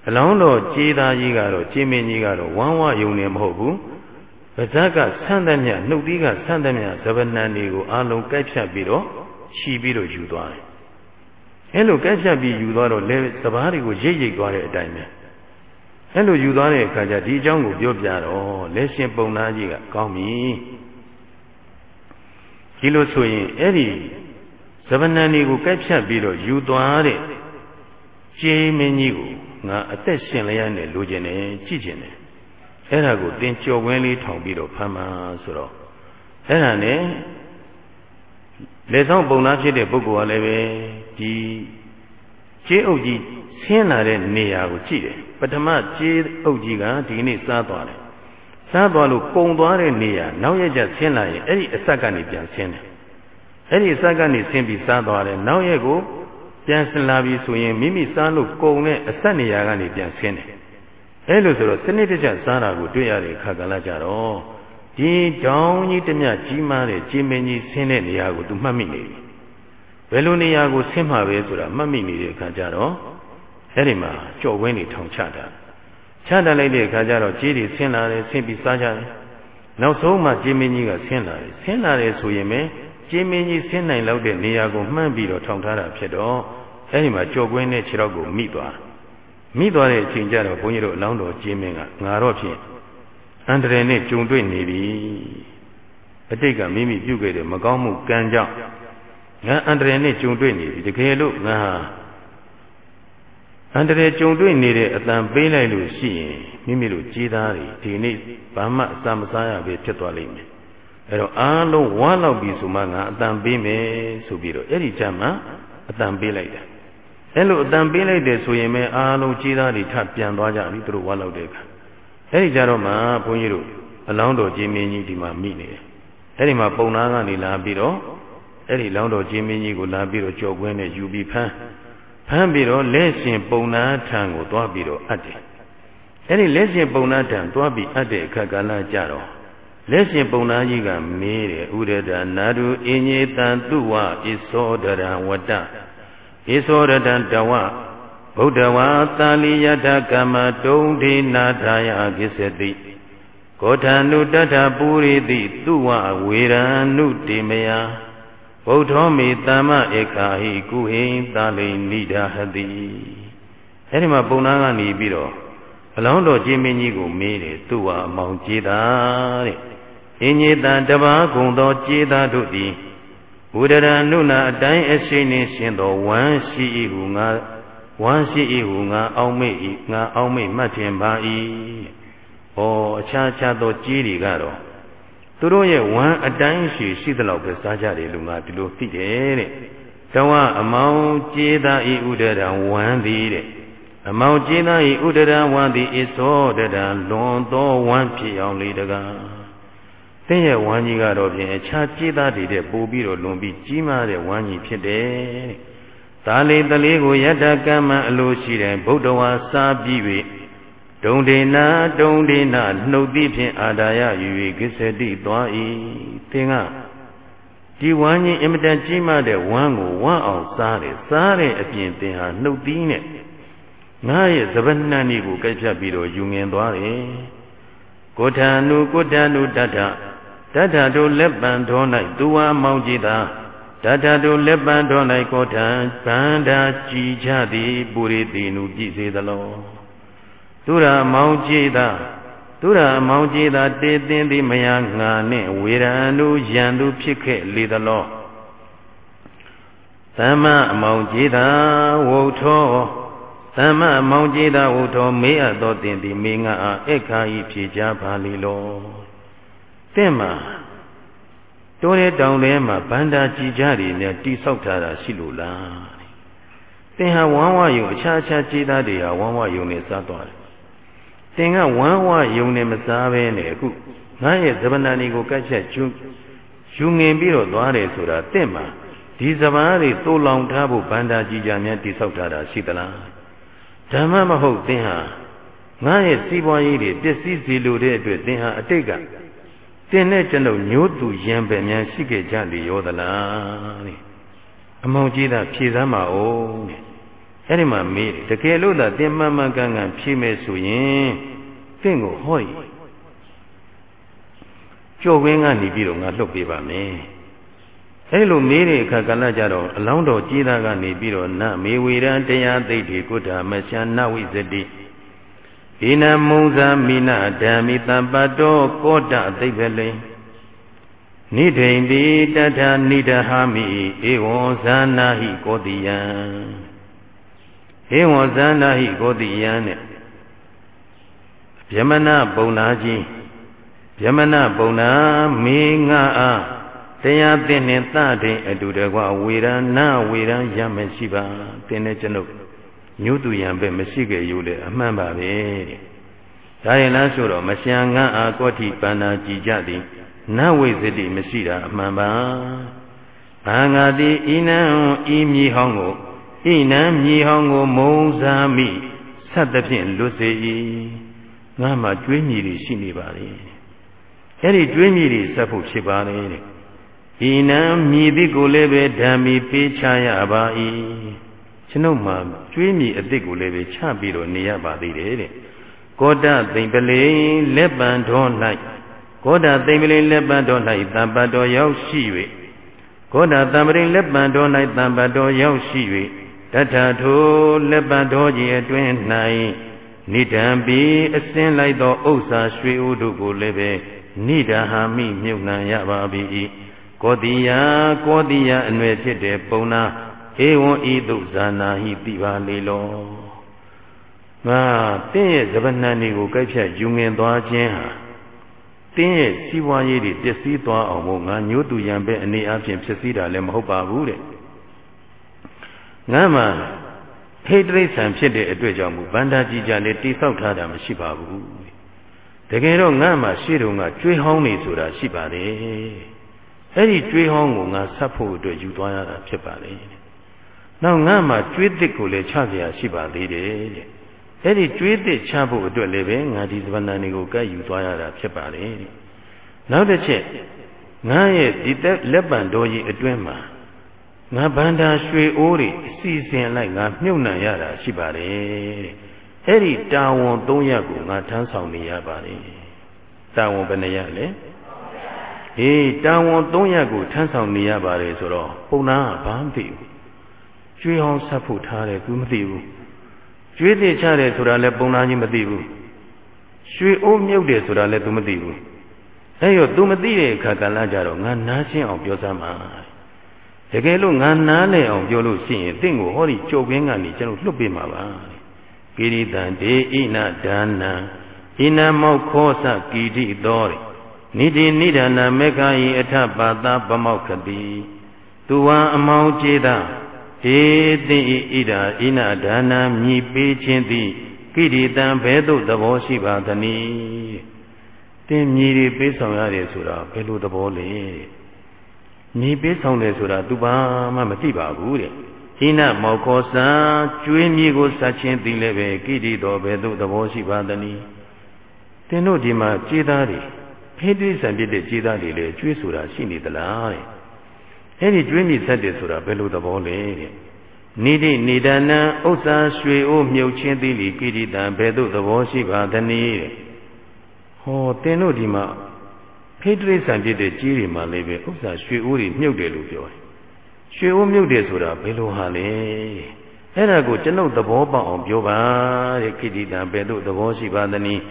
အလောင်းတော်ကျေးသားကြီးကတော့ကျေးမင်းကြီးကတော့ဝမ်းဝယုံနေမဟုတ်ဘူး ပါဇက်ကဆန်းတဲ့မြနှုတ်သီးကဆန်းတဲ့မြသဗ္ဗနံတွေကိုအလုံးကြိုက်ဖြတ်ပြီးတော့ခြီးပြီးတော့ယူသွားတယ်အဲလိုကြိုက်ဖြတ်ပြီးယူသွားတော့လေစပားတွေကိုရိတ်ရိတ်သွားတဲ့အတိုင်းပဲအဲလိုယူသွားတဲ့အခါကျဒီအကြောင်းကိုပြောပြတော့လက်ရှင်ပုံသားကြီးကကောင်းပြီဒီလိုဆိုရင်အဲ့ဒီသဗ္ဗနံတွေကိုကြိုက်ဖြတ်ပြီးတော့ယူသွားတဲ့ကျေးမင်းကြီးကိုငါအသက်ရှင်လျက်နဲ့လိုချင်တယ်ကြည့်ချင်တယ် အဲ့ဒါကိုသင်ကြော်ဝင်းလေးထောင်ပြီးတော့ဖမ်းမှဆိုတော့အဲ့ဒါနဲ့လေဆောင်ပုံသားဖြစ်တဲ့ပုဂ္ဂိုလ်ကလည်းပဲဒီကျေးအုပ်ကြီးဆင်းလာတဲ့နေရာကိုကြည့်တယ်ပထမကျေးအုပ်ကြီးကဒီနေ့စားသွားတယ်စားသွားလို့ကုံသွားတဲ့နေရာနောက်ရက်ကျဆင်းလာရင်အဲ့ဒီအဆက်ကနေပြန်ဆင်းတယ်အဲ့ဒီအဆက်ကနေဆင်းပြီးစားသွားတယ်နောက်ရက်ကိုပြန်ဆင်းလာပြီဆိုရင်မိမိစားလို့ကုံတဲ့အဆက်နေရာကနေပြန်ဆင်းတယ် အဲလိုဆိုတော့စနစ်တကျစားတာကိုတွေ့ရတဲ့အခါကလည်းကြတော့ဒီတောင်းကြီးတမျှကြီးမားတဲ့ကြီးမင်းကြီးဆင်းတဲ့နေရာကိုသူမှတ်မိနေပြီဘယ်လိုနေရာကိုဆင်းမှာပဲဆိုတာမှတ်မိနေတဲ့အခါကျတော့အဲဒီမှာကြော်ဝင်းတွေထောင်ချတာချတာလိုက်တဲ့အခါကျတော့ကြီးတွေဆင်းလာတယ်ဆင်းပြီးစားကြတယ်နောက်ဆုံးမှကြီးမင်းကြီးကဆင်းလာတယ်ဆင်းလာတယ်ဆိုရင်ပဲကြီးမင်းကြီးဆင်းနိုင်လောက်တဲ့နေရာကိုမှန်းပြီးတော့ထောင်ထားတာဖြစ်တော့အဲဒီမှာကြော်ကွင်းနဲ့ခြေထောက်ကိုမိသွား မိသွားတဲ့အချိန်ကျတော့ဘုန်းကြီးတို့အလောင်းတော်ကြီးမင်းကငါတော့ဖြင့်အန္တရာယ်နဲ့ကြုံတွေ့နေပြီအတိတ်ကမိမိပြုခဲ့တဲ့မကောင်းမှုကံကြောင့်ငါအန္တရာယ်နဲ့ကြုံတွေ့နေပြီတကယ်လို့ငါဟာအန္တရာယ်ကြုံတွေ့နေတဲ့အတန်ပေးလိုက်လို့ရှိရင်မိမိတို့ကြီးသားတွေဒီနေ့ဘာမှအစာမစားရပဲဖြစ်သွားလိမ့်မယ်အဲတော့အားလုံးဝါလောက်ပြီဆိုမှငါအတန်ပေးမယ်ဆိုပြီးတော့အဲ့ဒီကြမှာအတန်ပေးလိုက်တယ် အဲ့လိုအတန်ပေးလိုက်တယ်ဆိုရင်ပဲအားလုံးကြီးသားတွေထပြန်သွားကြပြီသူတို့ဝါလောက်တဲ့အခါအဲ့ဒီကြတော့မှဘုန်းကြီးတို့အလောင်းတော်ကြီးမင်းကြီးဒီမှာမိနေတယ်အဲ့ဒီမှာပုံနာကနေလာပြီးတော့အဲ့ဒီလောင်းတော်ကြီးမင်းကြီးကိုလာပြီးတော့ကြော်ကွင်းနဲ့ယူပြီးဖမ်းဖမ်းပြီးတော့လက်ရှင်ပုံနာထံကိုသွားပြီးတော့အပ်တယ်အဲ့ဒီလက်ရှင်ပုံနာထံသွားပြီးအပ်တဲ့အခါကလည်းကြတော့လက်ရှင်ပုံနာကြီးကမေးတယ်ဥရဒနာတုအင်းကြီးတန်သူဝဣသောဒရဝတ္တ ဣသောရတံတဝဗုဒ္ဓဝါသာလိယထကမ္မတုံဒေနာထာယကိစ္စတိကောထာနုတထပုရိတိသူဝဝေရဏုတိမယဗုဒ္ဓောမေတမ္မဧကာဟိကုဟိသာလိနိဒာဟတိအဲဒီမှာပုံနာကနေပြီးတော့အလောင်းတော်ကြီးမင်းကြီးကိုမေးတယ်သူဝအမောင်ကြီးတာတဲ့အင်းကြီးတန်တပါးကုံသောကြီးသားတို့သည် ဘုဒ္ဓရနုနာအတိုင်းအရှိနှင့်ရှင်သောဝမ်းရှိ၏ဟုငါဝမ်းရှိ၏ဟုငါအောက်မေ့၏ငါအောက်မေ့မှတ်ထင်ပါ၏။ဩအခြားခြားသောကြီးတွေကတော့သူတို့ရဲ့ဝမ်းအတိုင်းရှိရှိသလောက်ပဲစားကြတယ်လို့ငါဒီလိုသိတယ်တဲ့။တဝအမောင်ကျေးသာဤဥဒရဝမ်းသည်တဲ့အမောင်ကျေးသာဤဥဒရဝမ်းသည်ဣသောတရလွန်သောဝမ်းဖြစ်အောင်လေတကား သင်ရဲ့ဝမ်းကြီးကတော့ဖြင့်အခြားကြည်သားတွေတဲ့ပို့ပြီးတော့လွန်ပြီးကြီးမားတဲ့ဝမ်းကြီးဖြစ်တယ်။ဒါလေးတလေးကိုယတ္တကမ္မအလိုရှိတဲ့ဗုဒ္ဓဝါစာပြီး၍ဒုံဒေနာဒုံဒေနာနှုတ်သည်ဖြင့်အာဒါယယူ၍ကိစ္စတိသွား၏သင်ကဒီဝမ်းကြီးအင်မတန်ကြီးမားတဲ့ဝမ်းကိုဝမ်းအောင်စားတယ်စားတဲ့အပြင်သင်ဟာနှုတ်သီးနဲ့ငါရဲ့သဗ္ဗနှံ့ဒီကိုကြိုက်ဖြတ်ပြီးတော့ယူငင်သွားတယ်ကိုထာနုကိုထာနုတတ္ထ တထတို့လက်ပံတော်၌သူဝါမောင်းကြည်သာတထတို့လက်ပံတော်၌ကိုထံဗန္ဒာကြည်ချသည်ပုရိတိနုကြည်စေသလောသူရမောင်းကြည်သာသူရမောင်းကြည်သာတေသင်သည်မယငါနှင့်ဝေရဏုယံသူဖြစ်ခဲ့လေသလောသမ္မာအမောင်ကြီးသာဝုထောသမ္မာအမောင်ကြီးသာဝုထောမေးအပ်သောတင်သည်မေငါအားအခါဤဖြေကြပါလေလော တင့်မှာတိုးတဲ့တောင်ထဲမှာဗန္တာကြည်ကြတွေနဲ့တိဆောက်ထားတာရှိလို့လားသင်ဟာဝမ်းဝယုံအခြားအခြားကြည်သားတွေဟာဝမ်းဝယုံနဲ့စားသွားတယ်သင်ကဝမ်းဝယုံနဲ့မစားဘဲနဲ့အခုငါရဲ့သဗ္ဗနာနီကိုကတ်ချက်ကျွယူငင်ပြီးတော့သွားတယ်ဆိုတာတင့်မှာဒီစပားတွေသို့လောင်ထားဖို့ဗန္တာကြည်ကြများတိဆောက်ထားတာရှိသလားဓမ္မမဟုတ်သင်ဟာငါရဲ့စီးပွားရေးတွေပျက်စီးစေလိုတဲ့အတွက်သင်ဟာအတိတ်က တင်တဲ့ကျွန်ုပ်ညိုးသူရံပယ်များရှိခဲ့ကြလေရောသလားတဲ့အမောင်ကြီးသာဖြေစမ်းပါဦးတဲ့အဲ့ဒီမှာမေးတယ်တကယ်လို့သာတင်မှန်မှန်ကန်ကန်ဖြေမယ်ဆိုရင်တင့်ကိုဟော့ကြော်ဝင်းကနေပြီးတော့ငါလွတ်ပေးပါမယ်အဲ့လိုမေးတဲ့အခါကလည်းကြတော့အလောင်းတော်ကြီးသားကနေပြီးတော့နမေဝေရန်တရားသိတိကုဋ္ဌမရှနဝိဇတိ ဣနမုံဇာမိနဓမ္မိတပ္ပတောကောတသိဗ္ဗလိနိဒိန်တိတထနိဒဟာမိဧဝံဇာနာဟိကောတိယံဧဝံဇာနာဟိကောတိယံနဲ့ဗျမနပုံနာကြီးဗျမနပုံနာမေငါအားတရားသင်နှင့်သတိအတူတကွဝေရဏဝေရန်ရမရှိပါသင်တဲ့ကျွန်ုပ် ညုသူရံပဲမရှိခဲ့ယူလေအမှန်ပါပဲတဲ့ဒါရင်လားဆိုတော့မရှံငန်းအာကောတိပန္နာကြည်ကြသည်နဝိသတိမရှိတာအမှန်ပါဘာငါတိဤနံဤမြေဟောင်းကိုဤနံမြေဟောင်းကိုမုံစားမိဆက်သဖြင့်လွတ်စေ၏ငါမှကျွေးမြည်တွေရှိနေပါလေအဲ့ဒီကျွေးမြည်တွေဆက်ဖို့ဖြစ်ပါလေတဲ့ဤနံမြည်သည်ကိုလည်းပဲဓမ္မီပေးချရပါ၏ ကျွန်ုပ်မှာကျွေးမြည်အစ်စ်ကိုလည်းပဲချပြီးတော့နေရပါသေးတယ်တဲ့ကောတသိမ့်ပလေလက်ပံတော်၌ကောဒသိမ့်ပလေလက်ပံတော်၌တံပတ်တော်ရောက်ရှိ၍ကောဒတံပရိလက်ပံတော်၌တံပတ်တော်ရောက်ရှိ၍တထထိုလက်ပံတော်ကြီးအတွင်၌နိဒံပီအစင်းလိုက်သောဥစ္စာရွှေဥတို့ကိုလည်းပဲနိဒဟာမိမြုပ်နှံရပါ၏ကောတိယကောတိယအနွယ်ဖြစ်တဲ့ပုံနာ ဧဝံဤသို့ဇာနာဟိတိပါလေလောငါတင့်ရဲ့ဇဗဏန်တွေကိုကြိုက်ဖြတ်ယူငင်သွားခြင်းဟာတင်းရဲ့စီးပွားရေးတွေပျက်စီးသွားအောင်မို့ငါညို့တူရံပဲအနေအချင်းဖြစ်စည်းတာလည်းမဟုတ်ပါဘူးတဲ့ငါမှထိတ်တိရစ္ဆာန်ဖြစ်တဲ့အတွက်ကြောင့်မူဗန္ဒာကြီးကြလည်းတိဆောက်ထားတာမရှိပါဘူးတကယ်တော့ငါမှရှေ့တုန်းကကျွေးဟောင်းနေဆိုတာရှိပါတယ်အဲ့ဒီကျွေးဟောင်းကိုငါဆက်ဖို့အတွက်ယူသွားရတာဖြစ်ပါလေ နောက်ငါမှကျွေးတစ်ကိုလည်းချเสียရှိပါသေးတယ်တဲ့အဲ့ဒီကျွေးတစ်ချဖို့အတွက်လည်းပဲငါဒီသဗ္ဗနာတွေကိုကဲယူသွားရတာဖြစ်ပါလေနောက်တစ်ချက်ငါရဲ့ဒီသက်လက်ပံတော်ကြီးအတွင်းမှာငါဗန္တာရွှေအိုးတွေအစီအစဉ်လိုက်ငါမြုပ်နှံရတာရှိပါတယ်အဲ့ဒီတာဝန်၃ရပ်ကိုငါထမ်းဆောင်နေရပါတယ်တာဝန်ဘယ်နှရပ်လဲဟေးတာဝန်၃ရပ်ကိုထမ်းဆောင်နေရပါတယ်ဆိုတော့ပုံနာကဘာမှမသိဘူး ကျွေးအောင်ဆက်ဖို့ထားတယ်သူမသိဘူးကျွေးသေးချတယ်ဆိုတာလည်းပုံနာကြီးမသိဘူးရွှေအိုးမြုပ်တယ်ဆိုတာလည်း तू မသိဘူးအဲ့ရော तू မသိတဲ့အခါကလည်းကြတော့ငါနားရှင်းအောင်ပြောစမ်းပါတကယ်လို့ငါနားလဲအောင်ပြောလို့ရှိရင်တင့်ကိုဟောဒီကြုတ်ကင်းကနေကျွန်တော်လွတ်ပေးမှာပါကိရိတံဒေဣနဒါနံဣနမောခောသကိတိသောနိတိနိဒာနမေခာယိအထပါတပမောက္ခတိသူဝံအမောင်ကျေတာ ဧတိဣဒာဣနဒါနံမြည်ပေးခြင်းသည်ကိရိတံဘဲသို့သဘောရှိပါသနည်းတင်းမြည်တွေပေးဆောင်ရတယ်ဆိုတာဘယ်လိုသဘောလဲမြည်ပေးဆောင်တယ်ဆိုတာသူဘာမှမသိပါဘူးတဲ့ဟိနမောခောစံကျွေးမြေကိုစัจချင်းသိလည်းပဲကိရိတော်ဘယ်သို့သဘောရှိပါသနည်းတင်းတို့ဒီမှာကြေးသားတွေဖိတိဆံပြစ်တဲ့ကြေးသားတွေလည်းကျွေးဆိုတာရှိနေသလားတဲ့ အဲ့ဒီကျွေးမြည်ဆက်တယ်ဆိုတာဘယ်လိုသဘောလဲတဲ့နိတိနိဒာနံဥစ္စာရွှေအိုးမြုပ်ချင်းသီလီကိရိတံဘယ်သို့သဘောရှိပါသနည်းတဲ့ဟောတင်းတို့ဒီမှာဖိတ္တိဆံပြစ်တဲ့ကြီးတွေမှာလည်းပဲဥစ္စာရွှေအိုးတွေမြုပ်တယ်လို့ပြောတယ်ရွှေအိုးမြုပ်တယ်ဆိုတာဘယ်လိုဟာလဲအဲ့ဒါကိုကျွန်ုပ်သဘောပေါက်အောင်ပြောပါတဲ့ကိရိတံဘယ်သို့သဘောရှိပါသနည်း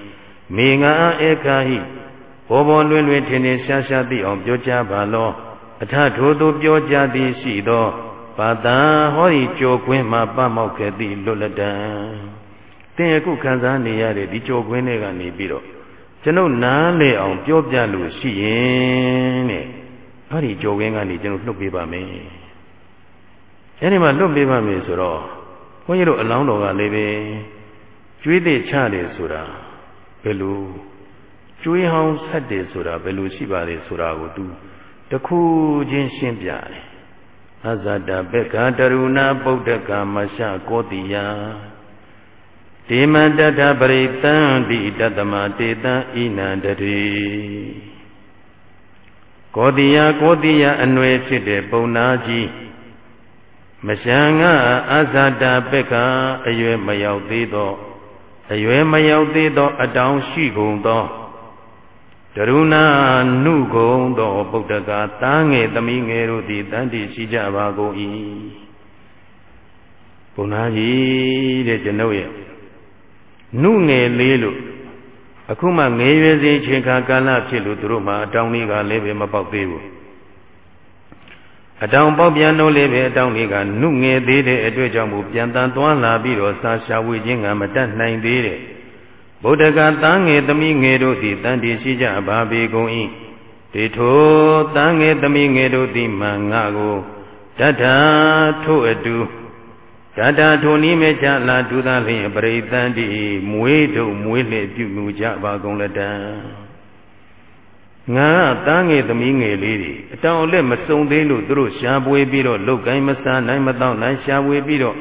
မေငါဧခာဟိဘောဘောလွင်လွင်ထင်ထင်ရှားရှားသိအောင်ပြောကြပါလော အထထိုသို့ပြောကြသည်ရှိသောပါတာဟောဒီကြောကွင်းမှာပမောက်ခဲ့သည့်လွတ်လတံသင်အခုခံစားနေရတဲ့ဒီကြောကွင်းတွေကနေပြီးတော့ကျွန်ုပ်နားလေအောင်ပြောပြလို့ရှိရင်တဲ့ဟောဒီကြောကွင်းကနေကျွန်တော်လှုပ်ပေးပါမယ်အဲဒီမှာလွတ်ပေးပါမယ်ဆိုတော့ဘုန်းကြီးတို့အလောင်းတော်ကလည်းပဲကျွေးတဲ့ချတယ်ဆိုတာဘယ်လိုကျွေးဟောင်းဆက်တယ်ဆိုတာဘယ်လိုရှိပါလဲဆိုတာကိုသူ တခုချင်းရှင်းပြတယ်အဇတဘက္ခတရုဏဗုဒ္ဓကာမရှကောတိယဒေမတတပရိတံတိတတမတေတံဣနန္တတိကောတိယကောတိယအနွယ်ဖြစ်တဲ့ပုံနာကြီးမရှံကအဇတဘက္ခအရွယ်မရောက်သေးသောအရွယ်မရောက်သေးသော အတောင်ရှိကုန်သော ကရုဏာနုဂုံသောဗုဒ္ဓကတားငယ်သမီးငယ်တို့သည်တန်တိရှိကြပါကုန်၏ဘုရားကြီးတဲ့ကျွန်ုပ်ရဲ့နုငယ်လေးလို့အခုမှငယ်ရွယ်စဉ်ချိန်ခါကာလဖြစ်လို့သူတို့မှအတောင်လေးကလည်းပဲမပေါက်သေးဘူးအတောင်ပေါက်ပြန်လို့လည်းပဲအတောင်လေးကနုငယ်သေးတဲ့အတွက်ကြောင့်မို့ပြန်တန်သွားလာပြီးတော့စာရှာဝေခြင်းကမတတ်နိုင်သေးတဲ့ ဗုဒ္ဓကတန်းငယ်သမီးငယ်တို့သည်တန်တီရှိကြပါပေကုန်၏တေထိုတန်းငယ်သမီးငယ်တို့သည်မှငါကိုတထထို့အတူတထထိုနည်းမဲ့ချလာဒုသလျင်ပရိသန္တိမွေးတို့မွေးလှည့်ပြုမှုကြပါကုန်လတံငါကသားငယ်သမီးငယ်လေးတွေအတောင်လက်မစုံသေးလို့သူတို့ရှားပွေပြီးတော့လုတ်ကိုင်းမစားနိုင်မတော့နိုင်ရှားပွေပြီးတော့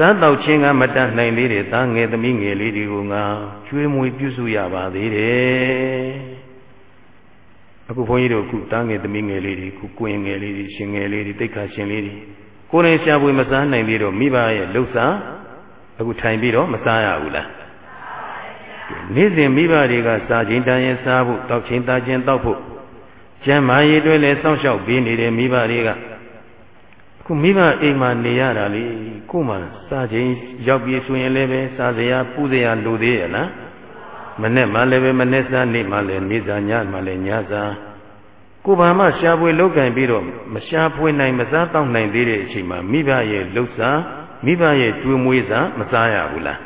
စားတော့ချင်းကမတတ်နိုင်သေးတဲ့သားငယ်သမီးငယ်လေးတွေကိုငါကျွေးမွေးပြုစုရပါသေးတယ်အခုဘုန်းကြီးတို့အခုသားငယ်သမီးငယ်လေးတွေခုကိုရင်ငယ်လေးတွေရှင်ငယ်လေးတွေတိတ်ခါရှင်လေးတွေကိုယ်နဲ့ရှားပွေမစားနိုင်သေးတော့မိဘရဲ့လှုပ်စားအခုထိုင်ပြီးတော့မစားရဘူးလားနေ့စဉ်မိဘတွေကစားခြင်းတန်ရင်စားဖို့တောက်ခြင်းတာခြင်းတောက်ဖို့ကျမ်းမာရေးတွေလည်းစောင့်ရှောက်ပေးနေတဲ့မိဘတွေက ခုမိဘအိမ်မှာနေရတာလေကို့မှာစားခြင်းရောက်ပြီဆိုရင်လည်းပဲစားစရာပူစရာလိုသေးရဲ့လားမနဲ့မှလည်းပဲမနဲ့စားနေ့မှလည်းနေ့စားညမှလည်းညစားကိုဘာမှရှားပွေလောက်ကင်ပြီးတော့မရှားပွေနိုင်မစားတော့နိုင်သေးတဲ့အချိန်မှာမိဘရဲ့လှုပ်စားမိဘရဲ့ကျွေးမွေးစားမစားရဘူးလား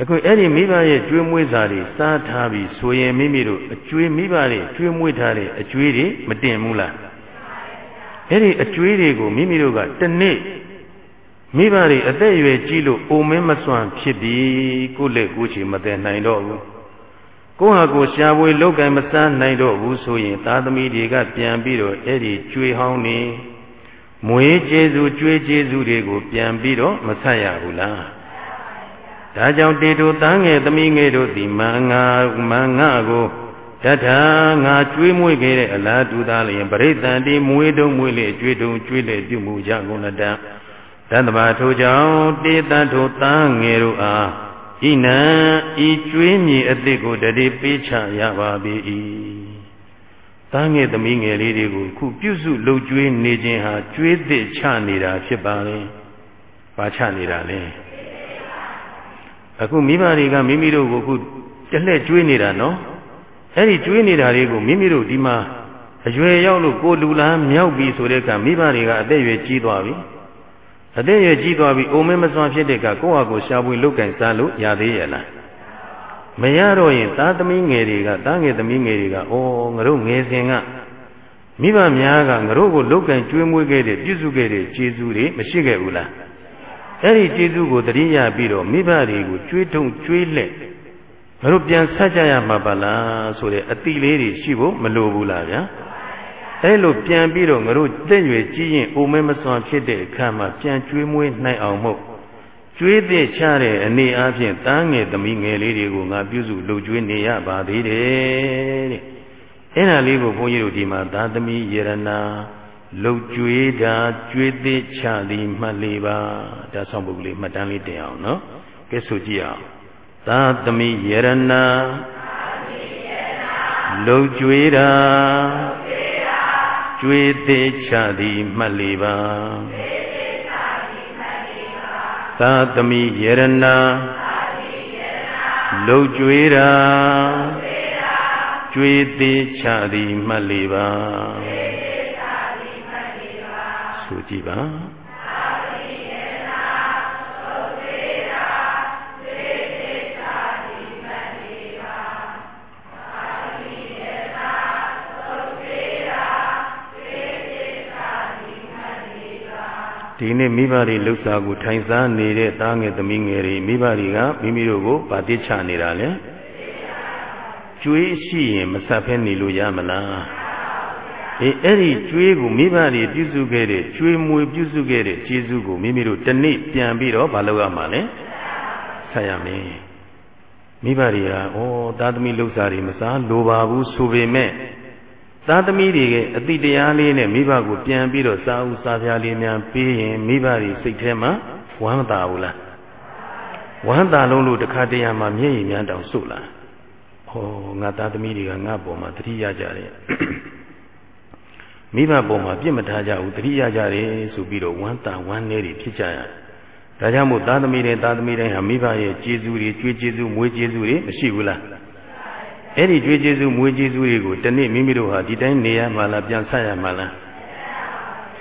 အခုအဲ့ဒီမိဘရဲ့ကျွေးမွေးစားတွေစားထားပြီးဆိုရင်မိမိတို့အကျွေးမိဘတွေကျွေးမွေးထားတဲ့အကျွေးတွေမတင်ဘူးလား အဲ့ဒီအကျွေးတွေကိုမိမိတို့ကတနေ့မိဘတွေအသက်အရွယ်ကြီးလို့အိုမင်းမစွန့်ဖြစ်ပြီးကိုယ့်လက်ကိုယ်ချေမသက်နိုင်တော့ဘူးကိုယ့်ဟာကိုယ်ရှားပွေလောက်ကင်မစားနိုင်တော့ဘူးဆိုရင်သားသမီးတွေကပြန်ပြီးတော့အဲ့ဒီကျွေးဟောင်းနေမွေးကျေစုကျွေးကျေစုတွေကိုပြန်ပြီးတော့မဆက်ရဘူးလားဒါကြောင့်တေတို့တန်းငယ်သမီးငယ်တို့သည်မင်္ဂမင်္ဂကို တထာငါကျွေးမွေးခဲ့တဲ့အလားတူသားလျင်ပရိသန္တိမွေးတုံးမွေးလေကျွေးတုံးကျွေးလေပြုမှုကြကုန်လတံတတ္တမထိုကြောင့်တေတ္ထိုသားငယ်တို့အားဤနံဤကျွေးမြေအစ်စ်ကိုတတိပေးချရပါပေ၏သားငယ်သမီးငယ်လေးတွေကိုခုပြုစုလှုပ်ကျွေးနေခြင်းဟာကျွေးသည့်ချနေတာဖြစ်ပါလေ။ဘာချနေတာလဲ။အခုမိဘတွေကမိမိတို့ကိုခုတလှည့်ကျွေးနေတာနော်။ အဲ့ဒီကျွေးနေတာတွေကိုမိမိတို့ဒီမှာအရွယ်ရောက်လို့ကိုလူလားမြောက်ပြီဆိုတဲ့ကမိဘတွေကအသက်အရွယ်ကြီးသွားပြီအသက်အရွယ်ကြီးသွားပြီအိုမင်းမစွမ်းဖြစ်တဲ့ကကိုယ့်ဟာကိုယ်ရှားပွေလုတ်ကင်စားလို့ရသေးရဲ့လားမရတော့ရင်သားသမီးငယ်တွေကသားငယ်သမီးငယ်တွေကအော်ငါတို့ငယ်စဉ်ကမိဘများကငါတို့ကိုလုတ်ကင်ကျွေးမွေးခဲ့တဲ့ပြုစုခဲ့တဲ့ကျေးဇူးတွေမရှိခဲ့ဘူးလားအဲ့ဒီကျေးဇူးကိုတတိယပြီးတော့မိဘတွေကိုကျွေးထုံကျွေးလက် ငါတို့ပြန်ဆက်ကြရမှာပါလားဆိုတဲ့အတိလေးတွေရှိဖို့မလိုဘူးလားဗျာအဲလိုပြန်ပြီးတော့ငါတို့တက်ရွယ်ကြီးရင်အိုမဲမစွန်ဖြစ်တဲ့အခါမှာပြန်ကျွေးမွေးနိုင်အောင်မို့ကျွေးတဲ့ချတဲ့အနေအားဖြင့်တန်းငယ်သမီးငယ်လေးတွေကိုငါပြုစုလှုပ်ကျွေးနေရပါသေးတယ်တဲ့အဲ့ဒါလေးကိုဘုန်းကြီးတို့ဒီမှာသာသမီယရနာလှုပ်ကျွေးတာကျွေးတဲ့ချသည်မှတ်လေးပါဒါဆောင်ပုဂ္ဂလိမှတ်တမ်းလေးတင်အောင်နော်ကဲဆိုကြည့်အောင် သာသမီယရနာလုံကျွေးတာကျွေးသေးချသည်မှတ်လေပါသာသမီယရနာလုံကျွေးတာကျွေးသေးချသည်မှတ်လေပါဆိုကြည့်ပါ ဒီနေ့မိဘတွေလှုပ်ရှားကိုထိုင်စားနေတဲ့သားငယ်သမီးငယ်တွေမိဘတွေကမိမိတို့ကိုဗာတိချနေတာလေကျွေးရှိရင်မဆက်ဖဲနေလို့ရမလားအေးအဲ့ဒီကျွေးကိုမိဘတွေပြုစုခဲ့တဲ့ကျွေးမွေပြုစုခဲ့တဲ့ကျေးဇူးကိုမိမိတို့တနေ့ပြန်ပြီးတော့မလုပ်ရမှာလဲဆက်ရမယ်မိဘတွေကဩသားသမီးလှုပ်ရှားတွေမစားလိုပါဘူးဆိုပေမဲ့ သားသမီးတွေရဲ့အတိတရားလေးနဲ့မိဘကိုပြန်ပြီးတော့စားဦးစားပြားလေးများပေးရင်မိဘတွေစိတ်ထဲမှာဝမ်းသာဘူးလားဝမ်းသာလုံးလို့တခါတရံမှာမျက်ရည်များတောင်စုလာဟောငါသားသမီးတွေကငါ့ပေါ်မှာတတိယကြတယ်မိဘပေါ်မှာပြစ်မထားကြဘူးတတိယကြတယ်ဆိုပြီးတော့ဝမ်းသာဝမ်းနည်းတွေဖြစ်ကြရဒါကြောင့်မို့သားသမီးတွေသားသမီးတိုင်းဟာမိဘရဲ့ကျေးဇူးတွေကြွေးကျေးဇူးမွေးကျေးဇူးတွေမရှိဘူးလား အဲ့ဒီကြွေးကျေးဇူးမွေးကျေးဇူးတွေကိုတနေ့မိမိတို့ဟာဒီတိုင်းနေရမှာလားပြန်ဆက်ရမှာလား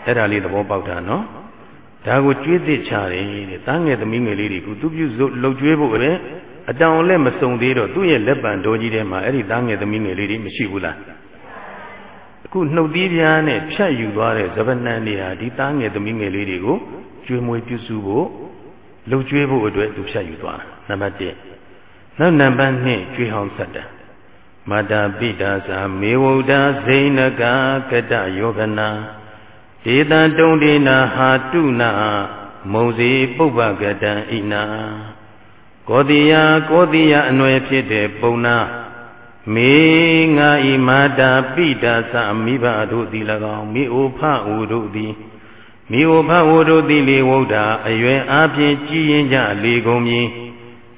အဲ့ဒါလေးသဘောပေါက်တာနော်ဒါကိုကြွေးသစ်ချတယ်တဲ့တားငယ်သမီးငယ်လေးတွေကိုသူပြုလှုပ်ကြွေးဖို့ပဲအတောင်လည်းမစုံသေးတော့သူ့ရဲ့လက်ပံတော်ကြီးထဲမှာအဲ့ဒီတားငယ်သမီးငယ်လေးတွေမရှိဘူးလားအခုနှုတ်သီးပြားနဲ့ဖြတ်ယူသွားတဲ့ဇဗနန်တွေဟာဒီတားငယ်သမီးငယ်လေးတွေကိုကျွေးမွေးပြုစုဖို့လှုပ်ကြွေးဖို့အတွက်သူဖြတ်ယူသွားတာနံပါတ်1နောက်နံပါတ်2ကျွေးဟောင်းဆက်တာ မတ္တပိတာသာမေဝုဒ္ဓဇိနကကတယောဂနာဒေတံတုံဒေနာဟာတုနာမုံစီပုပ္ပကတံဣနာကောတိယကောတိယအနွယ်ဖြစ်တဲ့ပုံနာမေငါဤမာတာပိတာသမိဘတို့သည်၎င်းမိအိုဖဝတို့သည်မိအိုဖဝတို့သည်လေဝုဒ္ဓအရွယ်အားဖြင့်ကြည်ရင်ကြလေကုန်မည်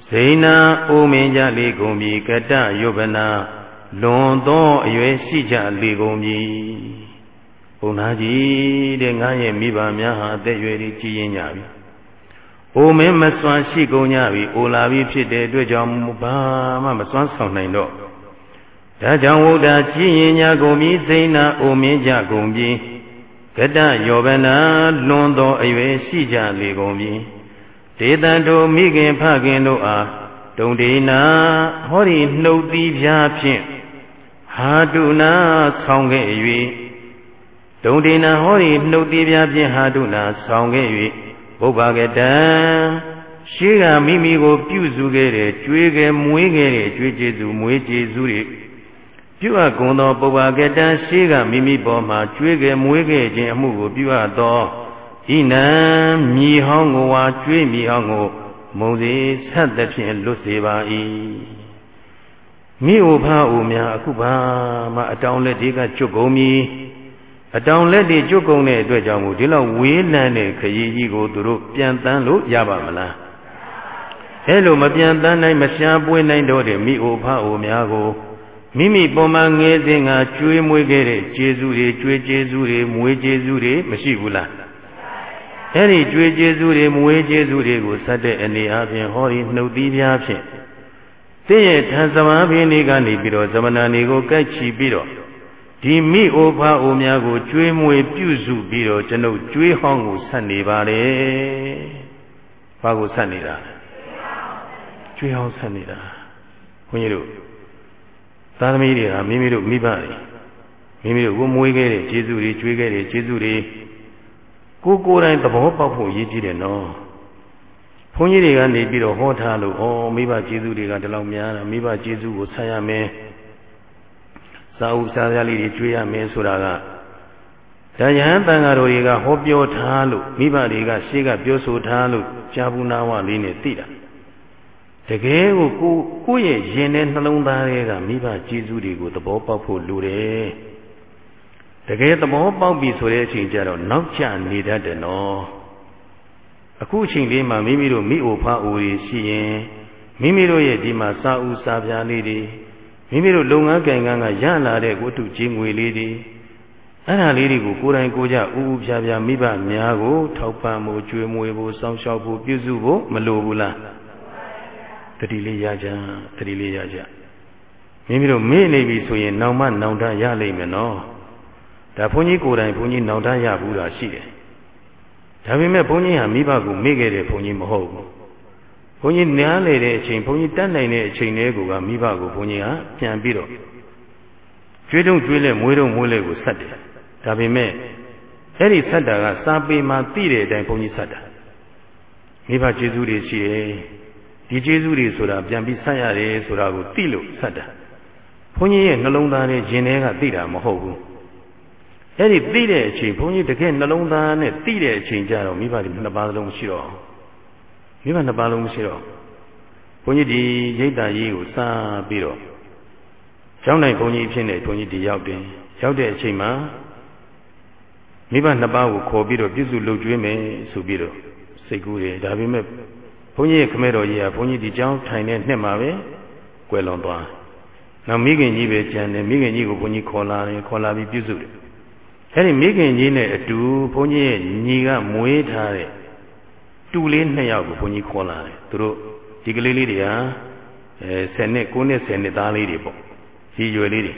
ဇိနာအိုမင်းကြလေကုန်မည်ကတယုဗနာ လွန်သောအရွယ်ရှိကြလေကုန်မည်ဘုံသားကြီးတဲ့ငါရဲ့မိဘများဟာအသက်ရွယ်ကြီးကြည်ရင်ကြပြီ။အိုမင်းမစွမ်းရှိကုန်ကြပြီ။အိုလာပြီဖြစ်တဲ့အတွက်ကြောင့်ဘာမှမစွမ်းဆောင်နိုင်တော့ဒါကြောင့်ဝုဒ္ဓကြည်ရင်ညာကုန်ပြီစိဏအိုမင်းကြကုန်ပြီကတယောဘနာလွန်သောအရွယ်ရှိကြလေကုန်ပြီဒေတံတို့မိခင်ဖခင်တို့အားတုံဒေနာဟောဒီနှုတ်သီးပြားဖြင့် ဟာတုနာဆောင်းခဲ့၍ဒုံဒေနာဟောဒီနှုတ်သေးပြဖြင့်ဟာတုနာဆောင်းခဲ့၍ဘုဗ္ဗကတံရှိကမိမိကို ပြုစုခဲ့တဲ့ကြွေးခဲ့မွေးခဲ့တဲ့ကြွေးကျေစုမွေးကျေစုတွေပြုအပ်ကုန်သောပုဗ္ဗကတံရှိကမိမိပေါ်မှာကြွေးခဲ့မွေးခဲ့ခြင်းအမှုကိုပြုအပ်သောဤနံမြည်ဟောင်းကိုဝါကြွေးမြည်ဟောင်းကိုမုံစီဆက်သဖြင့်လွတ်စေပါ၏ မိအိုဖားအိုများအခုဘာမှအတောင်လက်တွေကကျွတ်ကုန်ပြီအတောင်လက်တွေကျွတ်ကုန်တဲ့အတွက်ကြောင့်မို့ဒီလောက်ဝေးလန်းတဲ့ခရီးကြီးကိုသူတို့ပြန်တန်းလို့ရပါမလားအဲလိုမပြန်တန်းနိုင်မရှားပွေးနိုင်တော့တဲ့မိအိုဖားအိုများကိုမိမိပုံမှန်ငယ်စဉ်ကကျွေးမွေးခဲ့တဲ့ကျေးဇူးတွေကျွေးကျေးဇူးတွေမွေးကျေးဇူးတွေမရှိဘူးလားအဲ့ဒီကျွေးကျေးဇူးတွေမွေးကျေးဇူးတွေကိုစတဲ့အနေအချင်းဟောဒီနှုတ်သီးပြားဖြင့် သင်ရဲ့ထံသမားဘင်းလေးကနေပြီးတော့သမဏာနေကိုကြိုက်ချီပြီးတော့ဒီမိအိုဖာအိုများကိုကျွေးမွေပြုစုပြီးတော့ကျွန်ုပ်ကျွေးဟောင်းကိုဆက်နေပါလေ။ဘာကိုဆက်နေတာလဲ။ကျွေးဟောင်းဆက်နေတာ။ခွန်ကြီးတို့သာသမီတွေကမိမိတို့မိဘတွေမိမိတို့ကိုမွေးခဲ့တဲ့ကျေးဇူးတွေကျွေးခဲ့တဲ့ကျေးဇူးတွေကိုကိုယ်တိုင်သဘောပေါက်ဖို့ရည်ကြည်တယ်နော်။ ဘုန်းကြီးတွေကနေပြီးတော့ဟောထားလို့ဩမိဘကျေးဇူးတွေကဒီလောက်များတာမိဘကျေးဇူးကိုဆက်ရမယ်စာအုပ်စာရလေးတွေကျွေးရမယ်ဆိုတာကဒါယဟန်တန်ဃာတော်တွေကဟောပြောထားလို့မိဘတွေကရှေးကပြောဆိုထားလို့ကြာဘူးနာဝလေးနဲ့သိတာတကယ်ကိုကိုကိုယ့်ရဲ့ရင်ထဲနှလုံးသားတွေကမိဘကျေးဇူးတွေကိုသဘောပေါက်ဖို့လိုတယ်တကယ်သဘောပေါက်ပြီဆိုတဲ့အချိန်ကျတော့နောက်ကျနေတတ်တယ်နော် အခုအချိန်လေးမှာမိမိတို့မိအိုဖအိုတွေရှိရင်မိမိတို့ရဲ့ဒီမှာစာဦးစာပြားလေးတွေမိမိတို့လုပ်ငန်းကံကံကရလာတဲ့ဝတ္ထုချင်းငွေလေးတွေအဲ့ဒါလေးတွေကိုကိုယ်တိုင်ကိုယ်ကြဥဥဖြာဖြာမိဘများကို ထောက်ပံ့မှုကြွေးမွေဖို့စောင့်ရှောက်ဖို့ပြုစုဖို့မလိုဘူးလားတတိလေးရကြတတိလေးရကြမိမိတို့မေ့နေပြီဆိုရင် နောင်မနောင်တရလိမ့်မယ်နော်ဒါဘုန်းကြီးကိုယ်တိုင်ဘုန်းကြီးနောင်တရဘူးတာရှိတယ် ဒါပေမဲ့ဘုန်းကြီးဟာမိဘကိုမေ့ခဲ့တဲ့ဘုန်းကြီးမဟုတ်ဘူးဘုန်းကြီးနားလေတဲ့အချိန်ဘုန်းကြီးတတ်နိုင်တဲ့အချိန်လေးကမိဘကိုဘုန်းကြီးဟာပြန်ပြီးတော့ကျွေးတုံးကျွေးလဲမွေးတုံးမွေးလဲကိုဆက်တယ်ဒါပေမဲ့အဲ့ဒီဆက်တာကစာပေမှာသိတဲ့အတိုင်းဘုန်းကြီးဆက်တာမိဘကျေးဇူးတွေရှိတယ်ဒီကျေးဇူးတွေဆိုတာပြန်ပြီးဆက်ရတယ်ဆိုတာကိုသိလို့ဆက်တာဘုန်းကြီးရဲ့နှလုံးသားနဲ့ခြင်းထဲကသိတာမဟုတ်ဘူး အဲ့ဒီသိတဲ့အချိန်ဘုန်းကြီးတကယ်နှလုံးသားနဲ့သိတဲ့အချိန်ကျတော့မိဘတွေနှစ်ပါးလုံးမရှိတော့မိဘနှစ်ပါးလုံးမရှိတော့ဘုန်းကြီးဒီရိတ်တာကြီးကိုစားပြီးတော့ကျောင်းနိုင်ဘုန်းကြီးဖြစ်နေဘုန်းကြီးဒီရောက်တယ်ရောက်တဲ့အချိန်မှာမိဘနှစ်ပါးကိုခေါ်ပြီးတော့ပြုစုလုပ်ကျွေးမယ်ဆိုပြီးတော့စိတ်ကူးတယ်ဒါပေမဲ့ဘုန်းကြီးရဲ့ခမဲတော်ကြီးကဘုန်းကြီးဒီကျောင်းထိုင်တဲ့နှစ်မှာပဲကွယ်လွန်သွားနောက်မိခင်ကြီးပဲကြံတယ်မိခင်ကြီးကိုဘုန်းကြီးခေါ်လာတယ်ခေါ်လာပြီးပြုစုတယ် အဲဒီမိခင်ကြီးနဲ့အတူဘုန်းကြီးရဲ့ညီကမွေးထားတဲ့တူလေးနှစ်ယောက်ကိုဘုန်းကြီးခေါ်လာတယ်သူတို့ဒီကလေးလေးတွေဟာအဲ10နှစ်9နှစ်10နှစ်သားလေးတွေပေါ့ဒီရွယ်လေးတွေ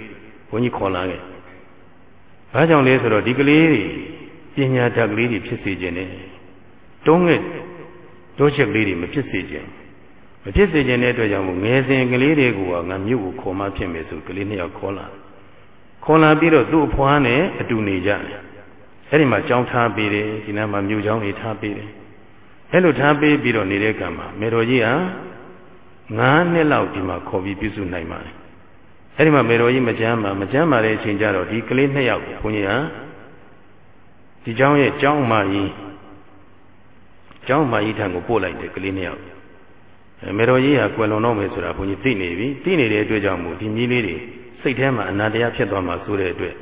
ဘုန်းကြီးခေါ်လာခဲ့ဘာကြောင့်လဲဆိုတော့ဒီကလေးတွေပညာတတ်ကလေးတွေဖြစ်စေခြင်းနဲ့တုံးငယ်တိုးချက်ကလေးတွေမဖြစ်စေခြင်းမဖြစ်စေခြင်းတဲ့အတွက်ကြောင့်ငယ်စဉ်ကလေးတွေကငါမြို့ကိုခေါ်မှဖြစ်မယ်ဆိုကလေးနှစ်ယောက်ခေါ်လာ ခေါ်လာပြီးတော့သူ့အဖွားနဲ့အတူနေကြတယ်အဲ့ဒီမှာကြောင်းထားပေးတယ်ဒီနားမှာမြို့ကြောင်းတွေထားပေးတယ်အဲ့လိုထားပေးပြီးတော့နေတဲ့ကံမှာမေတော်ကြီးဟာ9နှစ်လောက်ဒီမှာခေါ်ပြီးပြုစုနိုင်ပါတယ်အဲ့ဒီမှာမေတော်ကြီးမကြမ်းမှာမကြမ်းပါတဲ့အချိန်ကျတော့ဒီကလေးနှစ်ယောက်ဘုန်းကြီးဟာဒီเจ้าရဲ့เจ้าမကြီးเจ้าမကြီးထံကိုပို့လိုက်တယ်ကလေးနှစ်ယောက်မေတော်ကြီးဟာကွယ်လွန်တော့မယ်ဆိုတာဘုန်းကြီးသိနေပြီသိနေတဲ့အတွက်ကြောင့်မို့ဒီမြည်လေးတွေ စိတ်ထဲမှာအနာတရားဖြစ်သွားမှာဆိုတဲ့အတွက်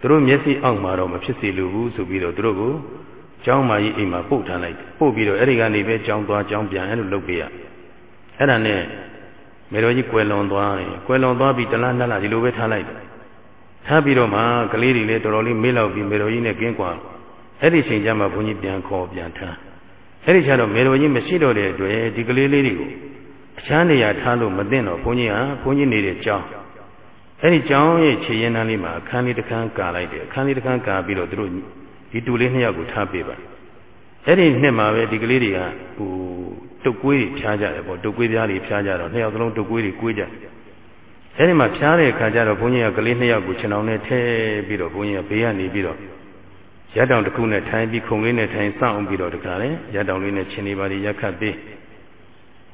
သူတို့မျက်စိအောက်မှာတော့မဖြစ်စေလိုဘူးဆိုပြီးတော့သူတို့ကိုကျောင်းမကြီးအိမ်မှာပို့ထားလိုက်ပို့ပြီးတော့အဲ့ဒီကနေပဲကျောင်းသွားကျောင်းပြန်အဲ့လိုလုပ်ပေးရအဲ့ဒါနဲ့မေတော်ကြီးကွယ်လွန်သွားတယ်ကွယ်လွန်သွားပြီးတလားနှစ်လားဒီလိုပဲထားလိုက်ထားပြီးတော့မှကလေးတွေလည်းတော်တော်လေးမေးလောက်ပြီးမေတော်ကြီးနဲ့ကင်းကွာအဲ့ဒီချိန်ကျမှဘုန်းကြီးပြန်ခေါ်ပြန်ထားအဲ့ဒီကျတော့မေတော်ကြီးမရှိတော့တဲ့အတွက်ဒီကလေးလေးတွေကိုအခြားနေရာထားလို့မသိတော့ဘုန်းကြီးဟာဘုန်းကြီးနေတဲ့ကျောင်း အဲ့ဒီကျောင်းရဲ့ခြေရင်းတန်းလေးမှာအခန်းလေးတစ်ခန်းကာလိုက်တယ်အခန်းလေးတစ်ခန်းကာပြီးတော့သူတို့ဒီတူလေးနှစ်ယောက်ကိုထားပေးပါအဲ့ဒီနှစ်မှာပဲဒီကလေးတွေကဟိုတုတ်ကွေးတွေဖြားကြတယ်ပေါ့တုတ်ကွေးပြားတွေဖြားကြတော့နှစ်ယောက်စလုံးတုတ်ကွေးတွေကွေးကြအဲ့ဒီမှာဖြားတဲ့အခါကျတော့ဘုန်းကြီးကကလေးနှစ်ယောက်ကိုခြံအောင်နဲ့ထည့်ပြီးတော့ဘုန်းကြီးကဘေးကနေပြီးတော့ရတောင်တစ်ခုနဲ့ထိုင်ပြီးခုံလေးနဲ့ထိုင်စောင့်ပြီးတော့တခါလေရတောင်လေးနဲ့ခြင်နေပါလိရက်ခတ်ပေး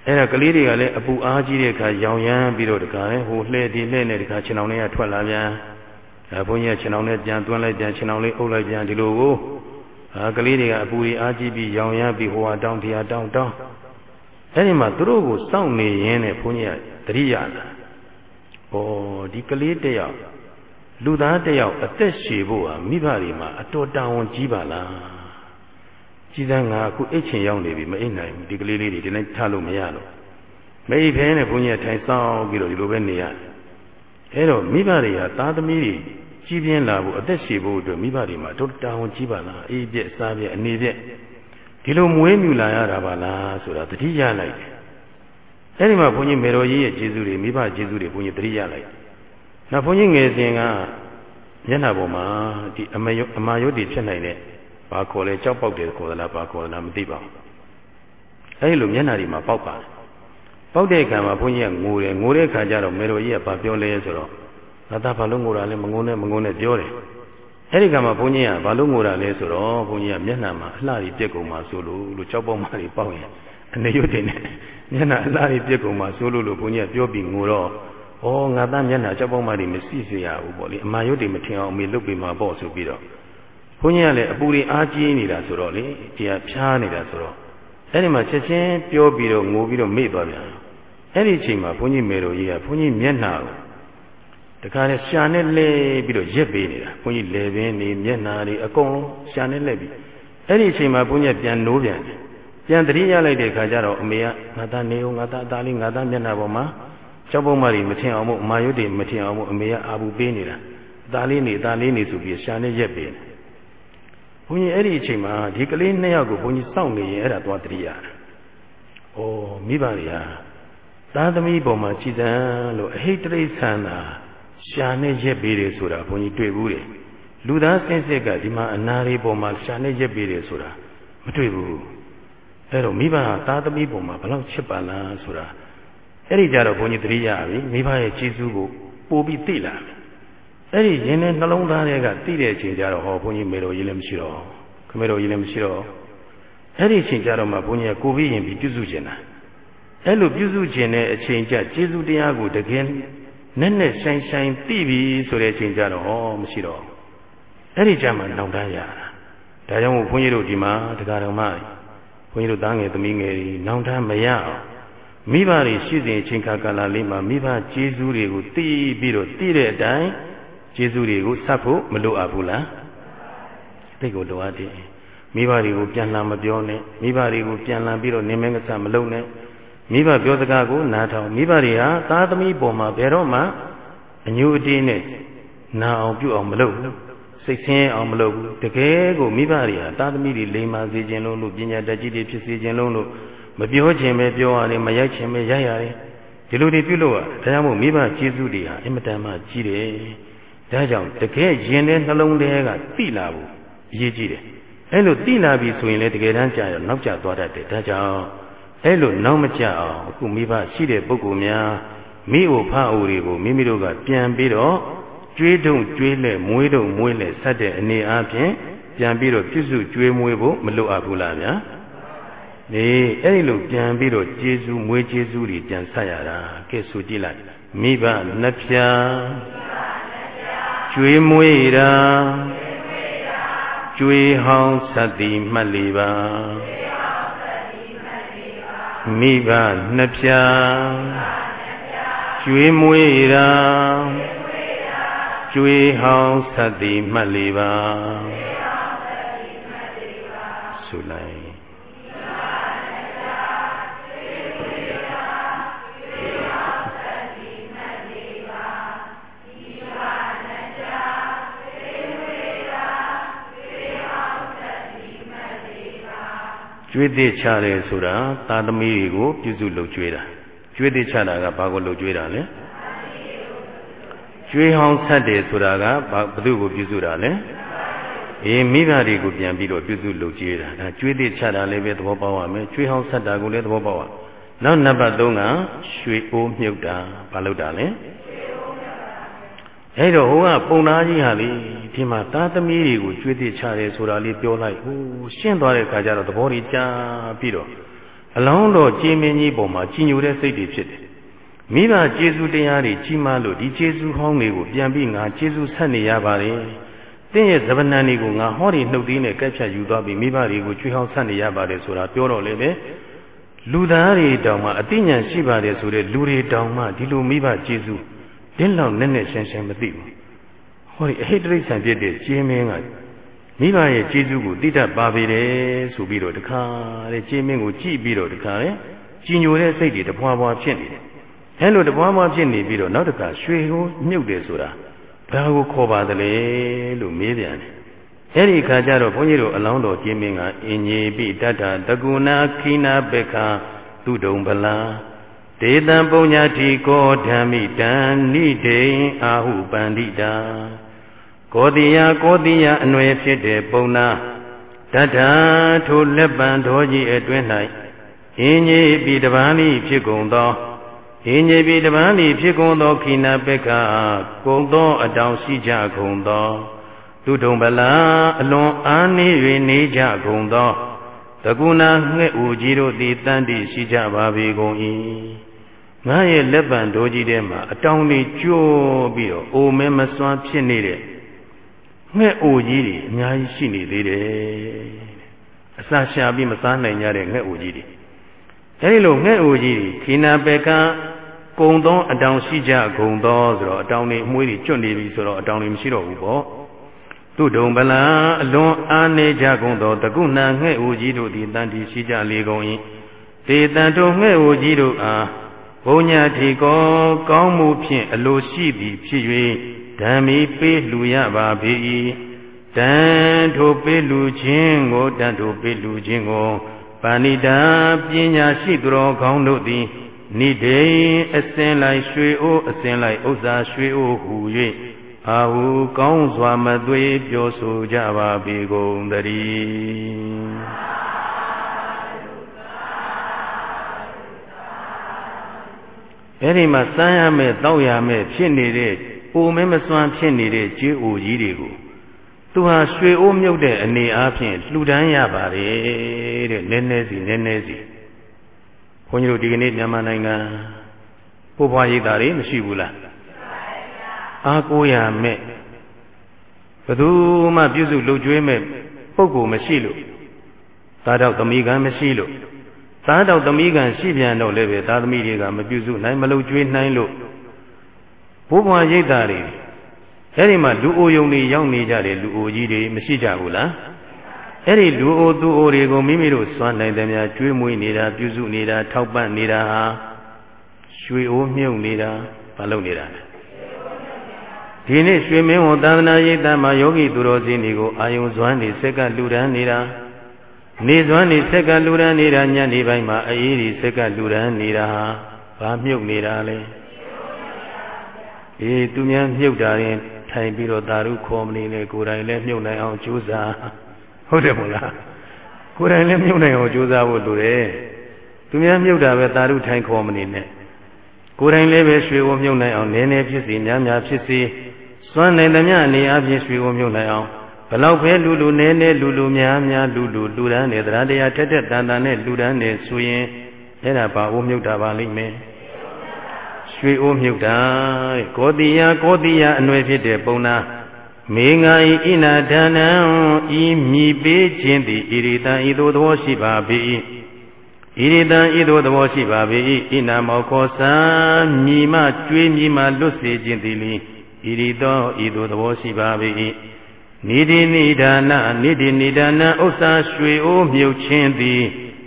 အဲ့ဒါကလေးတွေကလည်းအပူအားကြီးတဲ့အခါရောင်ရမ်းပြီးတော့တခါလေဟိုလှဲ့ဒီလှဲ့နဲ့တခါခြံအောင်လေးကထွက်လာပြန်အဲဘုန်းကြီးကခြံအောင်လေးပြန်သွန်းလိုက်ပြန်ခြံအောင်လေးအုပ်လိုက်ပြန်ဒီလိုကိုအာကလေးတွေကအပူကြီးအားကြီးပြီးရောင်ရမ်းပြီးဟိုဟာတောင်းတရားတောင်းတောင်းအဲ့ဒီမှာသူတို့ကိုစောင့်နေရင်းနဲ့ဘုန်းကြီးကတတိယလာဩဒီကလေးတယောက်လူသားတယောက်အသက်ရှည်ဖို့ဟာမိဘတွေမှာအတော်တာဝန်ကြီးပါလား ကြည်သန်းငါအခုအိတ်ချင်ရောက်နေပြီမအိတ်နိုင်ဘူးဒီကလေးလေးတွေဒီနေ့ထားလို့မရတော့မအိတ်ဖဲနဲ့ဘုန်းကြီးကထိုင်ဆောင်ပြီးတော့ဒီလိုပဲနေရတယ်အဲ့တော့မိဘတွေကသားသမီးတွေကြီးပြင်းလာဖို့အသက်ရှည်ဖို့အတွက်မိဘတွေမှာတို့တာဝန်ကြီးပါလားအေးပြက်စားပြက်အနေပြက်ဒီလိုမွေးမြူလာရတာပါလားဆိုတာတတိယလိုက်တယ်အဲ့ဒီမှာဘုန်းကြီးမေတော်ကြီးရဲ့ကျေးဇူးတွေမိဘကျေးဇူးတွေဘုန်းကြီးတတိယလိုက်နောက်ဘုန်းကြီးငယ်စဉ်ကမျက်နှာပေါ်မှာဒီအမယအမာယုတ်တွေဖြစ်နိုင်တဲ့ ဘာခေါ်လဲကြောက်ပေါက်တယ်ခေါ်သလားဘာခေါ်သလားမသိပါဘူးအဲ့ဒီလိုမျက်နှာတွေမှာပေါက်ပါတယ်ပေါက်တဲ့အခါမှာဘုန်းကြီးကငိုတယ်ငိုတဲ့အခါကျတော့မေတော်ကြီးကဘာပြောလဲဆိုတော့ငါသားဘာလို့ငိုတာလဲမငိုနဲ့မငိုနဲ့ပြောတယ်အဲ့ဒီကမှာဘုန်းကြီးကဘာလို့ငိုတာလဲဆိုတော့ဘုန်းကြီးကမျက်နှာမှာအလှကြီးပြက်ကုန်မှာဆိုလို့လို့ကြောက်ပေါက်မှတွေပေါက်ရင်အနေရွတ်တင်နေမျက်နှာအလှကြီးပြက်ကုန်မှာဆိုလို့လို့ဘုန်းကြီးကပြောပြီးငိုတော့ဩငါသားမျက်နှာကြောက်ပေါက်မှတွေမရှိစေရဘူးပေါ့လေအမှန်ရွတ်တွေမထင်အောင်အမေလုပ်ပြီးမှာပေါ့ဆိုပြီးတော့ ဘုန်းကြီးကလည်းအပူတွေအားကြီးနေတာဆိုတော့လေဒီကဖြားနေတာဆိုတော့အဲ့ဒီမှာချက်ချင်းပြောပြီးတော့ငိုပြီးတော့မေ့သွားပြန်အဲ့ဒီအချိန်မှာဘုန်းကြီးမေတော်ကြီးကဘုန်းကြီးမျက်နှာကိုတခါနဲ့ရှာနဲ့လဲပြီးတော့ရက်ပေးနေတာဘုန်းကြီးလေပင်နေမျက်နာတွေအကုန်လုံးရှာနဲ့လဲပြီးအဲ့ဒီအချိန်မှာဘုန်းကြီးပြန်နိုးပြန်တယ်ပြန်တတိယလိုက်တဲ့ခါကျတော့အမေကငါသားနေအောင်ငါသားအသားလေးငါသားမျက်နှာပေါ်မှာကျောက်ပုံမတွေမထင်အောင်မို့အမာယုတ်တွေမထင်အောင်မို့အမေကအာဘူးပေးနေတာအသားလေးနေအသားလေးနေဆိုပြီးရှာနဲ့ရက်ပေးတယ် ဘုန်းကြီးအဲ့ဒီအချိန်မှာဒီကလေးနှစ်ယောက်ကိုဘုန်းကြီးစောင့်နေရင်အဲ့ဒါသွားတတိယဩမိဘတွေဟာသားသမီးပေါ်မှာကြည်တန်းလို့အဟိတရိษံသာရှာနဲ့ရက်ပေးတယ်ဆိုတာဘုန်းကြီးတွေ့ဘူးတယ်လူသားစင်စစ်ကဒီမှာအနာရီပေါ်မှာရှာနဲ့ရက်ပေးတယ်ဆိုတာမတွေ့ဘူးအဲ့တော့မိဘသားသမီးပုံမှာဘယ်လောက်ချစ်ပါလားဆိုတာအဲ့ဒီကြတော့ဘုန်းကြီးသတိရပြီမိဘရဲ့ကျေးဇူးကိုပို့ပြီးသိလာပြီ အဲ့ဒီရင်ထဲနှလုံးသားထဲကသိတဲ့အချိန်ကျတော့ဟောဘုန်းကြီးမေတော်ကြီးလည်းမရှိတော့ခမေတော်ကြီးလည်းမရှိတော့အဲ့ဒီအချိန်ကျတော့မှဘုန်းကြီးကကိုပြီးရင်ပြီးပြုစုကျင်တာအဲ့လိုပြုစုကျင်တဲ့အချိန်ကျကျေးဇူးတရားကိုတကယ်နဲ့နဲ့ဆိုင်ဆိုင်သိပြီဆိုတဲ့အချိန်ကျတော့ဟောမရှိတော့အဲ့ဒီကြမှာနောင်တန်းရတာဒါကြောင့်မို့ဘုန်းကြီးတို့ဒီမှာတရားတော်မှဘုန်းကြီးတို့သားငယ်သမီးငယ်တွေနောင်တန်းမရအောင်မိဘတွေရှိစဉ်အချိန်ခါကာလလေးမှာမိဘကျေးဇူးတွေကိုသိပြီးတော့သိတဲ့အတိုင်း ကျေးဇူးတွေကိုဆက်ဖို့မလိုအပ်ဘူးလားသိကိုလိုအပ်တယ်မိဘတွေကိုပြန်လာမပြောနဲ့မိဘတွေကိုပြန်လာပြီးတော့နေမင်းကစားမလုပ်နဲ့မိဘပြောစကားကိုနားထောင်မိဘတွေဟာသားသမီးပေါ်မှာဘယ်တော့မှအညူအတေးနဲ့နာအောင်ပြုအောင်မလုပ်ဘူးစိတ်ဆင်းအောင်မလုပ်ဘူးတကယ်ကိုမိဘတွေဟာသားသမီးတွေလိမ္မာစေခြင်းလုံးလို့ပညာတတ်ကြီးတွေဖြစ်စေခြင်းလုံးလို့မပြောခြင်းပဲပြောရတယ်မရိုက်ခြင်းပဲရိုက်ရတယ်ဒီလိုတွေပြုလို့ရဒါကြောင့်မို့မိဘကျေးဇူးတွေဟာအင်မတန်မှကြီးတယ် ဒါကြောင့်တကယ်ရင်ထဲနှလုံးထဲကသိလာဖို့အရေးကြီးတယ်အဲ့လိုသိလာပြီဆိုရင်လေတကယ်တမ်းကြာရနောက်ကျသွားတတ်တယ်ဒါကြောင့်အဲ့လိုနောက်မကျအောင်အခုမိဘရှိတဲ့ပုဂ္ဂိုလ်များမိအိုဖအိုတွေကိုမိမိတို့ကပြန်ပြီးတော့ကျွေးတုံကျွေးလဲမွေးတုံမွေးလဲဆက်တဲ့အနေအားဖြင့်ပြန်ပြီးတော့ပြုစုကျွေးမွေးဖို့မလိုအပ်ဘူးလားဗျာနေအဲ့ဒီလိုပြန်ပြီးတော့ကျေးဇူးမွေးကျေးဇူးတွေပြန်ဆက်ရတာကဲဆိုကြည့်လိုက်မိဘနှဖျား ကျွေးမွေးတာကျွေးဟောင်းသတ္တိမှတ်လေပါမိဘနှစ်ဖြာကျွေးမွေးတာကျွေးဟောင်းသတ္တိမှတ်လေပါဆိုလိုက် ကျွေးသေးချတယ်ဆိုတာသာသမီတွေကိုပြုစုလုပ်ကျွေးတာကျွေးသေးချတာကဘာကိုလုပ်ကျွေးတာလဲကျွေးဟောင်းဆက်တယ်ဆိုတာကဘာဘသူကိုပြုစုတာလဲအေးမိဘတွေကိုပြန်ပြီးတော့ပြုစုလုပ်ကျွေးတာဒါကျွေးသေးချတာလည်းပဲသဘောပေါက်ရမယ်ကျွေးဟောင်းဆက်တာကိုလည်းသဘောပေါက်ရနောက်နံပါတ်3ကရွှေအိုးမြုပ်တာဘာလုပ်တာလဲ အဲ့တော့ဟိုကပုံသားကြီးဟာလေဒီမှာသားသမီးတွေကိုကျွေးသစ်ချတယ်ဆိုတာလေးပြောလိုက်ဟိုရှင်းသွားတဲ့ခါကျတော့သဘောတွေကြာပြီးတော့အလောင်းတော်ကြည်မင်းကြီးပေါ်မှာကြီးညိုတဲ့စိတ်တွေဖြစ်တယ်မိဘကျေးဇူးတရားတွေကြီးမားလို့ဒီကျေးဇူးဟောင်းတွေကိုပြန်ပြီးငါကျေးဇူးဆက်နေရပါတယ်တင့်ရဲ့ဇဗနန်တွေကိုငါဟောဒီနှုတ်သီးနဲ့ကက်ဖြတ်ယူသွားပြီးမိဘတွေကိုကျွေးဟောင်းဆက်နေရပါတယ်ဆိုတာပြောတော့လေပဲလူသားတွေတောင်မှအသိဉာဏ်ရှိပါတယ်ဆိုတဲ့လူတွေတောင်မှဒီလိုမိဘကျေးဇူး တင်းလောက်နဲ့နဲ့ရှင်းရှင်းမသိဘူးဟောဒီအဟိတရိစ္ဆာန်ဖြစ်တဲ့ကျင်းမင်းကမိဘရဲ့ကျေးဇူးကိုသိတတ်ပါပေတယ်ဆိုပြီးတော့တခါတဲ့ကျင်းမင်းကိုကြည့်ပြီးတော့တခါလေကြည်ညိုတဲ့စိတ်တွေတပွားပွားဖြစ်နေတယ်အဲလိုတပွားပွားဖြစ်နေပြီးတော့နောက်တခါရွှေကိုမြုပ်တယ်ဆိုတာဘာကိုခေါ်ပါသလဲလို့မေးပြန်တယ်အဲ့ဒီအခါကျတော့ဘုန်းကြီးတို့အလောင်းတော်ကျင်းမင်းကအင်ကြီးပိတတ္ထတကုဏခိနာပေခာသူဒုံဗလာ ဒေတံပုညတိကောဓမ္မိတံနိဒိန်အာဟုပန္တိတာကောတိယကောတိယအနွယ်ဖြစ်တဲ့ပုံနာတတ္ထာထိုလက်ပံတော်ကြီးအတွင်း၌အင်းကြီးပြီတပန်းဤဖြစ်ကုန်သောအင်းကြီးပြီတပန်းဤဖြစ်ကုန်သောခိနာပက္ခကုံသောအတောင်ရှိကြကုန်သောသူထုံပလာအလွန်အားနေ၍နေကြကုန်သောတကုဏငှဲ့ဦးကြီးတို့သည်တန်တိရှိကြပါပေကုန်၏ ငါရဲ့လက်ပံတော်ကြီးထဲမှာအတောင်လေးကျိုးပြီးတော့အိုမဲမစွမ်းဖြစ်နေတဲ့ငှဲ့အိုကြီးတွေအများကြီးရှိနေသေးတယ်အစာရှာပြီးမစားနိုင်ကြတဲ့ငှက်အိုကြီးတွေအဲဒီလိုငှက်အိုကြီးတွေခိနာပေကကုံသောအတောင်ရှိကြဂုံသောဆိုတော့အတောင်တွေအမွှေးတွေကျွတ်နေပြီဆိုတော့အတောင်တွေမရှိတော့ဘူးပေါ့သူဒုံဗလာအလွန်အားနေကြကုန်သောတကုဏငှဲ့အိုကြီးတို့သည်တန်တီရှိကြလေကုန်၏တေတန်တို့ငှဲ့အိုကြီးတို့အား ဘုံညာထီကောကောင်းမှုဖြင့်အလိုရှိသည်ဖြစ်၍ဓမ္မီပေးလှူရပါ၏တန်ထိုပေးလှူခြင်းကိုတန်ထိုပေးလှူခြင်းကိုပါဏိတာပညာရှိသူတော်ကောင်းတို့သည်နိဒိအစင်လိုက်ရွှေအိုးအစင်လိုက်ဥစ္စာရွှေအိုးဟူ၍အာဟုကောင်းစွာမသွေးပြောဆိုကြပါပေကုန်တည်း အဲ့ဒီမှာစမ်းရမယ်တောက်ရမယ်ဖြစ်နေတဲ့အိုမဲမစွမ်းဖြစ်နေတဲ့ကြေးအိုကြီးတွေကိုသူဟာရွှေအိုးမြုပ်တဲ့အနေအားဖြင့်လှူဒန်းရပါတယ်တဲ့နည်းနည်းစီနည်းနည်းစီဘုန်းကြီးတို့ဒီကနေ့မြန်မာနိုင်ငံပို့ဖွားရိပ်သာတွေမရှိဘူးလားအားကိုးရမဲ့ဘသူမှပြုစုလုပ်ကျွေးမဲ့ပုဂ္ဂိုလ်မရှိလို့သားတော်သမီးကမရှိလို့ သားတော်သမီးကရှိပြန်တော့လည်းပဲသားသမီးတွေကမပြုစုနိုင်မလုပ်ကျွေးနိုင်လို့ဘိုးဘွားရိပ်သာတွေအဲ့ဒီမှာလူအိုယုံတွေရောက်နေကြတယ်လူအိုကြီးတွေမရှိကြဘူးလားအဲ့ဒီလူအိုသူအိုတွေကိုမိမိတို့စွမ်းနိုင်တယ်များကျွေးမွေးနေတာပြုစုနေတာထောက်ပံ့နေတာဟာရွှေအိုးမြုပ်နေတာမလုပ်နေတာလဲဒီနေ့ရွှေမင်းဝန်သာသနာရေးတမှာယောဂီသူတော်စင်တွေကိုအာယုံဇွမ်းနေစက်ကလူရန်နေတာ နေဇွမ်းနေစက်ကလူရန်နေတာညနေပိုင်းမှာအေးဒီစက်ကလူရန်နေတာဟာဘာမြုပ်နေတာလဲအေးသူများမြုပ်တာရင်ထိုင်ပြီးတော့သာဓုခေါ်မနေလေကိုယ်တိုင်လည်းမြုပ်နိုင်အောင်ကြိုးစားဟုတ်တယ်မို့လားကိုယ်တိုင်လည်းမြုပ်နိုင်အောင်ကြိုးစားဖို့လိုတယ်သူများမြုပ်တာပဲသာဓုထိုင်ခေါ်မနေနဲ့ကိုယ်တိုင်လည်းပဲရွှေကိုမြုပ်နိုင်အောင်နည်းနည်းဖြစ်စီများများဖြစ်စီစွမ်းနိုင်သမျှအနေအချင်းရွှေကိုမြုပ်နိုင်အောင်ဘ လောက်ပဲလူလူနည်းနည်းလူလူများများလူလူလူတန်းနေတရားတရားထက်ထက်တန်တန်နဲ့လူတန်းနေဆိုရင်အဲ့ဒါဘာအိုးမြုပ်တာပါလိမ့်မယ်ရွှေအိုးမြုပ်တာတဲ့ကောတိယကောတိယအနွယ်ဖြစ်တဲ့ပုံနာမေငါဤဣနာဒါနံဤမြည်ပေးခြင်းသည်ဣရိတံဤသို့သဘောရှိပါပေ၏ဣရိတံဤသို့သဘောရှိပါပေ၏ဣနာမောခောသံမြည်မှကျွေးမြည်မှလွတ်စေခြင်းသည်လီဣရိတောဤသို့သဘောရှိပါပေ၏ နိတိနိဒါနနိတိနိဒါနဥစ္စာရွှေအိုးမြုပ်ခြင်းသည်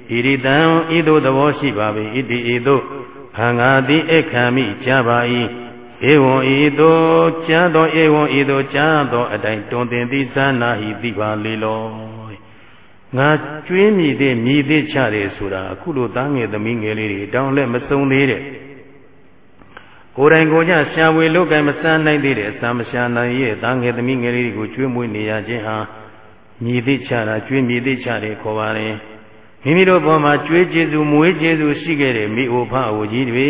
ဣရိတံဤသို့သဘောရှိပါပေ၏ဣတိဤသို့ခံငါသည်အခါမိကြပါ၏ဧဝံဤသို့ကြားသောဧဝံဤသို့ကြားသောအတိုင်းတွင်တင်သည်သာနာဟိသိပါလေလောငါကျွေးမြည်တဲ့မြည်တဲ့ချတယ်ဆိုတာအခုလိုသားငယ်သမီးငယ်လေးတွေတောင်းလဲမစုံသေးတဲ့ ကိုယ်တိုင်ကိုယ်ကျရှားဝေလုတ်ကံမစမ်းနိုင်သေးတဲ့အစာမရှာနိုင်ရဲ့သားငယ်သမီးငယ်လေးတွေကိုကျွေးမွေးနေရခြင်းဟာမြည်တဲ့ချတာကျွေးမြည်တဲ့ချတယ်ခေါ်ပါတယ်မိမိတို့ဘောမှာကျွေးကျေစုမွေးကျေစုရှိခဲ့တဲ့မိအိုဖအိုကြီးတွေ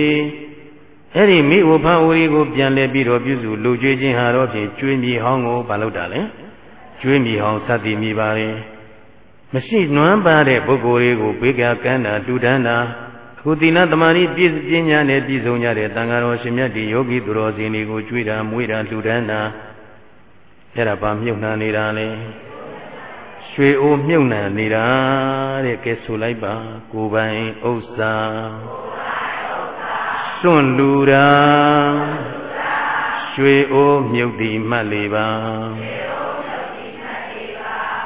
အဲ့ဒီမိအိုဖအိုကြီးကိုပြန်လဲပြီးတော့ပြုစုလူကျွေးခြင်းဟာတော့ဖြင့်ကျွေးမြည်ဟောင်းကိုမလုပ်တာလဲကျွေးမြည်ဟောင်းသတ်တည်မိပါလေမရှိနွမ်းပါတဲ့ပုဂ္ဂိုလ်တွေကိုဘေးကကမ်းတာတူတန်းတာ အခုသီလသမာဓိပြည့်ပညာနဲ့ပြည့်စုံကြတဲ့တန်ဃာတော်ရှင်မြတ်ဒီယောဂီသူတော်စင်တွေကိုကျွေးတာမွေးတာလူတန်းတာအဲ့ဒါဘာမြုပ်နှံနေတာလဲရွှေအိုးမြုပ်နှံနေတာတဲ့ကဲဆိုလိုက်ပါကိုပိုင်ဥစ္စာစွန့်လူတာရွှေအိုးမြုပ်သည်မှတ်လေပါ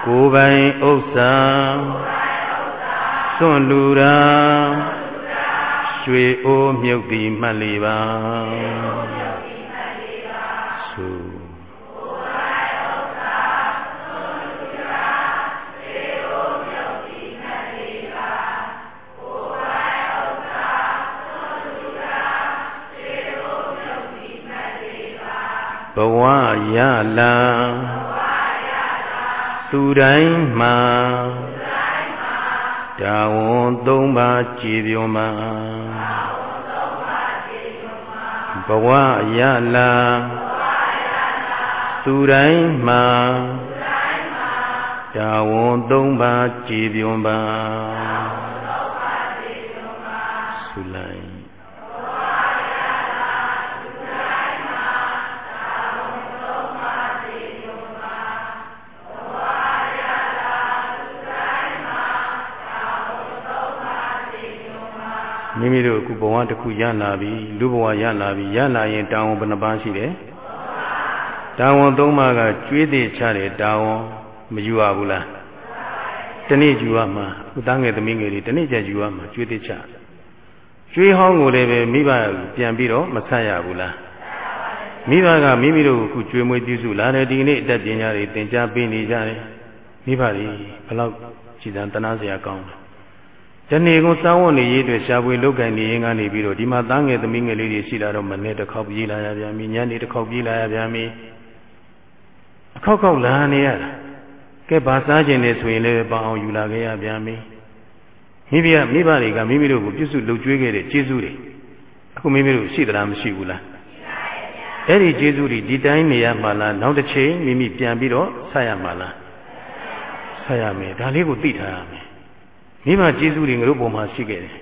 ကိုပိုင်ဥစ္စာစွန့်လူတာ ရွှေအိုးမြုပ်သည်မှတ်လေပါသုဘဝရလာသူတိုင်းမှာ တာဝန်သုံးပါးကြည်ပြုံမှာဘဝရလာသူတိုင်းမှာတာဝန်သုံးပါးကြည်ပြုံပါ ဘဝတစ်ခုရလာပြီလူဘဝရလာပြီရလာရင်တာဝန်ဘယ်နှပါးရှိတယ်တာဝန်သုံးပါးကကျွေးသေးချတယ်တာဝန်မယူရဘူးလားတနေ့ယူရမှာဥသားငယ်သမီးငယ်တွေတနေ့ကျယူရမှာကျွေးသေးချကျွေးဟောင်းကိုလည်းပဲမိဘပြန်ပြီးတော့မဆက်ရဘူးလားမိဘကမိမိတို့ကိုအခုကျွေးမွေးပြုစုလာတယ်ဒီနေ့အတတ်ပညာတွေသင်ကြားပေးနေကြတယ်မိဘတွေဘယ်လောက်ကြည်သံတနာစရာကောင်းလဲ တနေ့ကုန်စောင်းဝတ်နေရေးအတွက်ရှားပွေလုတ်ကင်နေရင်ကနေပြီးတော့ဒီမှာသားငယ်သမီးငယ်လေးတွေရှိလာတော့မနေ့တစ်ခေါက်ပြေးလာရပြန်ပြီညနေတစ်ခေါက်ပြေးလာရပြန်ပြီအခေါက်ခေါက်လာနေရတာကဲဘာစားခြင်းလဲဆိုရင်လည်းပအောင်ယူလာခဲ့ရပြန်ပြီမိဘမိဘတွေကမိမိတို့ကိုပြုစုလုပ်ကျွေးခဲ့တဲ့ကျေးဇူးတွေအအခုမိမိတို့ရှိသလားမရှိဘူးလားအဲ့ဒီကျေးဇူးတွေဒီတိုင်းနေရမှာလားနောက်တစ်ချိန်မိမိပြန်ပြီးတော့ဆက်ရမှာလားဆက်ရမယ်ဒါလေးကိုသိထားရမယ် မိဘကျေးဇူးတွေငါတို့ပုံမှာရှိခဲ့တယ်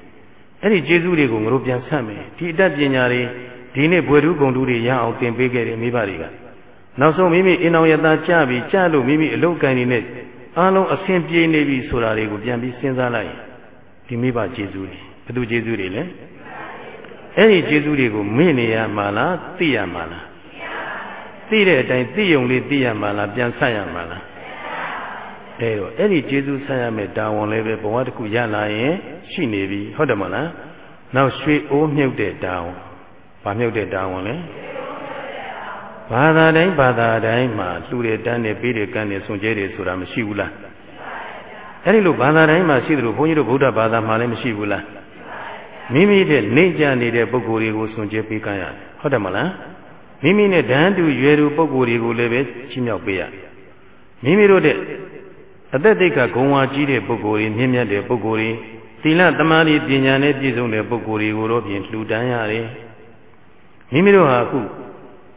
အဲ့ဒီကျေးဇူးတွေကိုငါတို့ပြန်ဆက်မယ်ဒီအတတ်ပညာတွေဒီနေ့ဘွယ်ထူးဂုံတူးတွေရအောင်သင်ပေးခဲ့တယ်မိဘတွေကနောက်ဆုံးမိမိအင်အောင်ရတာကြပြီးကြလို့မိမိအလုတ်ကန်နေနဲ့အားလုံးအဆင်ပြေနေပြီဆိုတာတွေကိုပြန်ပြီးစဉ်းစားလိုက်ဒီမိဘကျေးဇူးတွေဘယ်သူကျေးဇူးတွေလဲအဲ့ဒီကျေးဇူးတွေကိုမေ့နေရမှာလားသိရမှာလားသိတဲ့အတိုင်းသိယုံလေးသိရမှာလားပြန်ဆက်ရမှာလား အဲတော့အဲ့ဒီကျေးဇူးဆက်ရမယ်တာဝန်လည်းပဲဘဝတစ်ခုရလာရင်ရှိနေပြီဟုတ်တယ်မလားနောက်ရွှေအိုးမြုပ်တဲ့တာဝန်ဘာမြုပ်တဲ့တာဝန်လဲဘာသာတိုင်းဘာသာတိုင်းမှာလှူတယ်တန်းတယ်ပေးတယ်ကမ်းတယ်ဆွန်ကျဲတယ်ဆိုတာမရှိဘူးလားအဲ့ဒီလိုဘာသာတိုင်းမှာရှိတယ်လို့ဘုန်းကြီးတို့ဗုဒ္ဓဘာသာမှာလည်းမရှိဘူးလားမိမိတဲ့နေကြနေတဲ့ပုဂ္ဂိုလ်တွေကိုဆွန်ကျဲပေးကမ်းရတယ်ဟုတ်တယ်မလားမိမိနဲ့ဓာန်တူရွယ်တူပုဂ္ဂိုလ်တွေကိုလည်းပဲချီးမြှောက်ပေးရမိမိတို့တဲ့ အသက်တိတ်ကဂုံဝါကြီးတဲ့ပုဂ္ဂိုလ်တွေမြင့်မြတ်တဲ့ပုဂ္ဂိုလ်တွေသီလတမာတိပညာနဲ့ပြည့်စုံတဲ့ပုဂ္ဂိုလ်တွေကိုတော့ပြင်လှူဒန်းရတယ်မိမိတို့ဟာအခု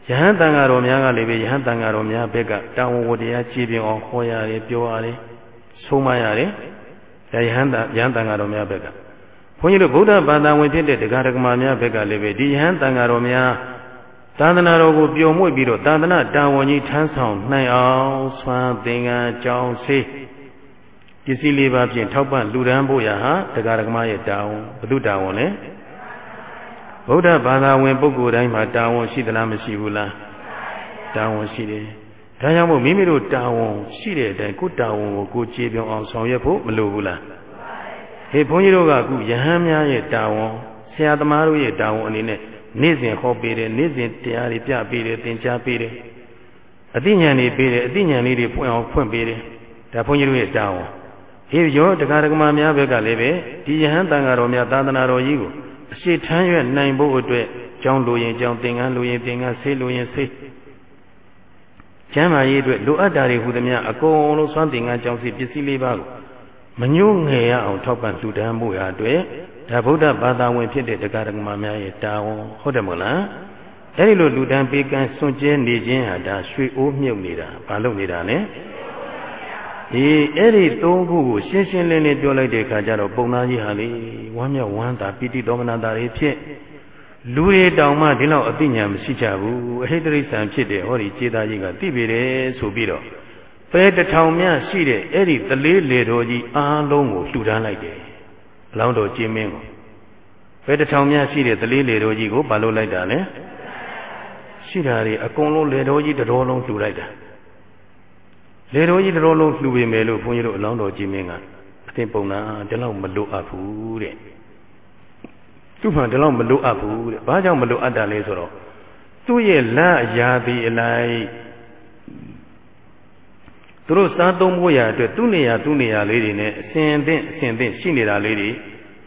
ယဟန်တန်ဃာတော်များကလည်းပဲယဟန်တန်ဃာတော်များဘက်ကတာဝန်ဝတရားကြည်ပြင်းအောင်ခေါ်ရတယ်ပြောရတယ်ဆုံးမရတယ်ဒါယဟန်တယဟန်တန်ဃာတော်များဘက်ကဘုန်းကြီးတို့ဗုဒ္ဓဘာသာဝင်ဖြစ်တဲ့တရားဓမ္မများဘက်ကလည်းပဲဒီယဟန်တန်ဃာတော်များသာသနာတော်ကိုပျော်မွေ့ပြီးတော့သာသနာတာဝန်ကြီးထမ်းဆောင်နိုင်အောင်ဆွမ်းသင်္ကန်းကြောင်းစေး ပစ္စည်းလေးပါးဖြင့်ထောက်ပံ့လူဒန်းဖို့ရာဟာတရားဓမ္မရဲ့တာဝန်ဘု து တာဝန်လဲဗုဒ္ဓဘာသာဝင်ပုဂ္ဂိုလ်တိုင်းမှာတာဝန်ရှိသလားမရှိဘူးလားတာဝန်ရှိတယ်ဒါကြောင့်မို့မိမိတို့တာဝန်ရှိတဲ့အတိုင်းကိုယ်တာဝန်ကိုကိုယ်ကျေပြောင်းအောင်ဆောင်ရွက်ဖို့မလိုဘူးလားဟေးဘုန်းကြီးတို့ကအခုယဟန်များရဲ့တာဝန်ဆရာသမားတို့ရဲ့တာဝန်အနေနဲ့နေ့စဉ်ဟောပေးတယ်နေ့စဉ်တရားတွေပြပေးတယ်သင်ကြားပေးတယ်အသိဉာဏ်တွေပေးတယ်အသိဉာဏ်လေးတွေဖွင့်အောင်ဖွင့်ပေးတယ်ဒါဘုန်းကြီးတို့ရဲ့တာဝန် ဟေးရောတရားဓမ္မများဘက်ကလည်းပဲဒီယဟန်တန်ဃာတော်များသာသနာတော်ကြီးကိုအရှိထမ်းရွက်နိုင်ဖို့အတွက်ကြောင်းလိုရင်ကြောင်းသင်္ကန်းလိုရင်သင်္ကန်းဆေးလိုရင်ဆေးကျမ်းမာရေးအတွက်လိုအပ်တာတွေဟူသည်များအကုန်လုံးစွမ်းသင်္ကန်းကြောင်းစီပစ္စည်းလေးပါးကိုမညှို့ငယ်ရအောင်ထောက်ပံ့လှူဒန်းမှုရာအတွက်ဒါဗုဒ္ဓဘာသာဝင်ဖြစ်တဲ့တရားဓမ္မများရဲ့တာဝန်ဟုတ်တယ်မို့လားအဲဒီလိုလူတန်းပေးကမ်းစွန့်ကျဲနေခြင်းဟာဒါရွှေအိုးမြုပ်နေတာဘာလို့နေတာလဲ ဒီအဲ့ဒီသုံးခုကိုရှင်းရှင်းလင်းလင်းပြောလိုက်တဲ့အခါကျတော့ပုံသားကြီးဟာလေဝမ်းမြောက်ဝမ်းသာပိဋိသောမနာတာတွေဖြစ်လူတွေတောင်မှဒီလောက်အသိဉာဏ်မရှိကြဘူးအဟိတရိစ္ဆာန်ဖြစ်တဲ့ဟောဒီခြေသားကြီးကသိပေတယ်ဆိုပြီးတော့ပဲတထောင်မြရှိတဲ့အဲ့ဒီတလေးလေတော်ကြီးအားလုံးကိုလှူဒန်းလိုက်တယ်အလောင်းတော်ကျင်းမင်းကိုပဲတထောင်မြရှိတဲ့တလေးလေတော်ကြီးကိုဘာလို့လိုက်တာလဲရှိတာတွေအကုန်လုံးလေတော်ကြီးတတော်လုံးလှူလိုက်တာ လေတော်ကြီးတတော်လုံးလှူပေမယ်လို့ဘုန်းကြီးတို့အလောင်းတော်ကျင်းမင်းကအသိပုံနာဒီလောက်မလိုအပ်ဘူးတဲ့သူ့မှာဒီလောက်မလိုအပ်ဘူးတဲ့ဘာကြောင့်မလိုအပ်တာလဲဆိုတော့သူ့ရဲ့လမ်းအရာဒီအလိုက်သူတို့စားသုံးဖို့ရအတွက်သူ့နေရာသူ့နေရာလေးတွေနဲ့အစဉ်အသင့်အစဉ်အသင့်ရှိနေတာလေးတွေ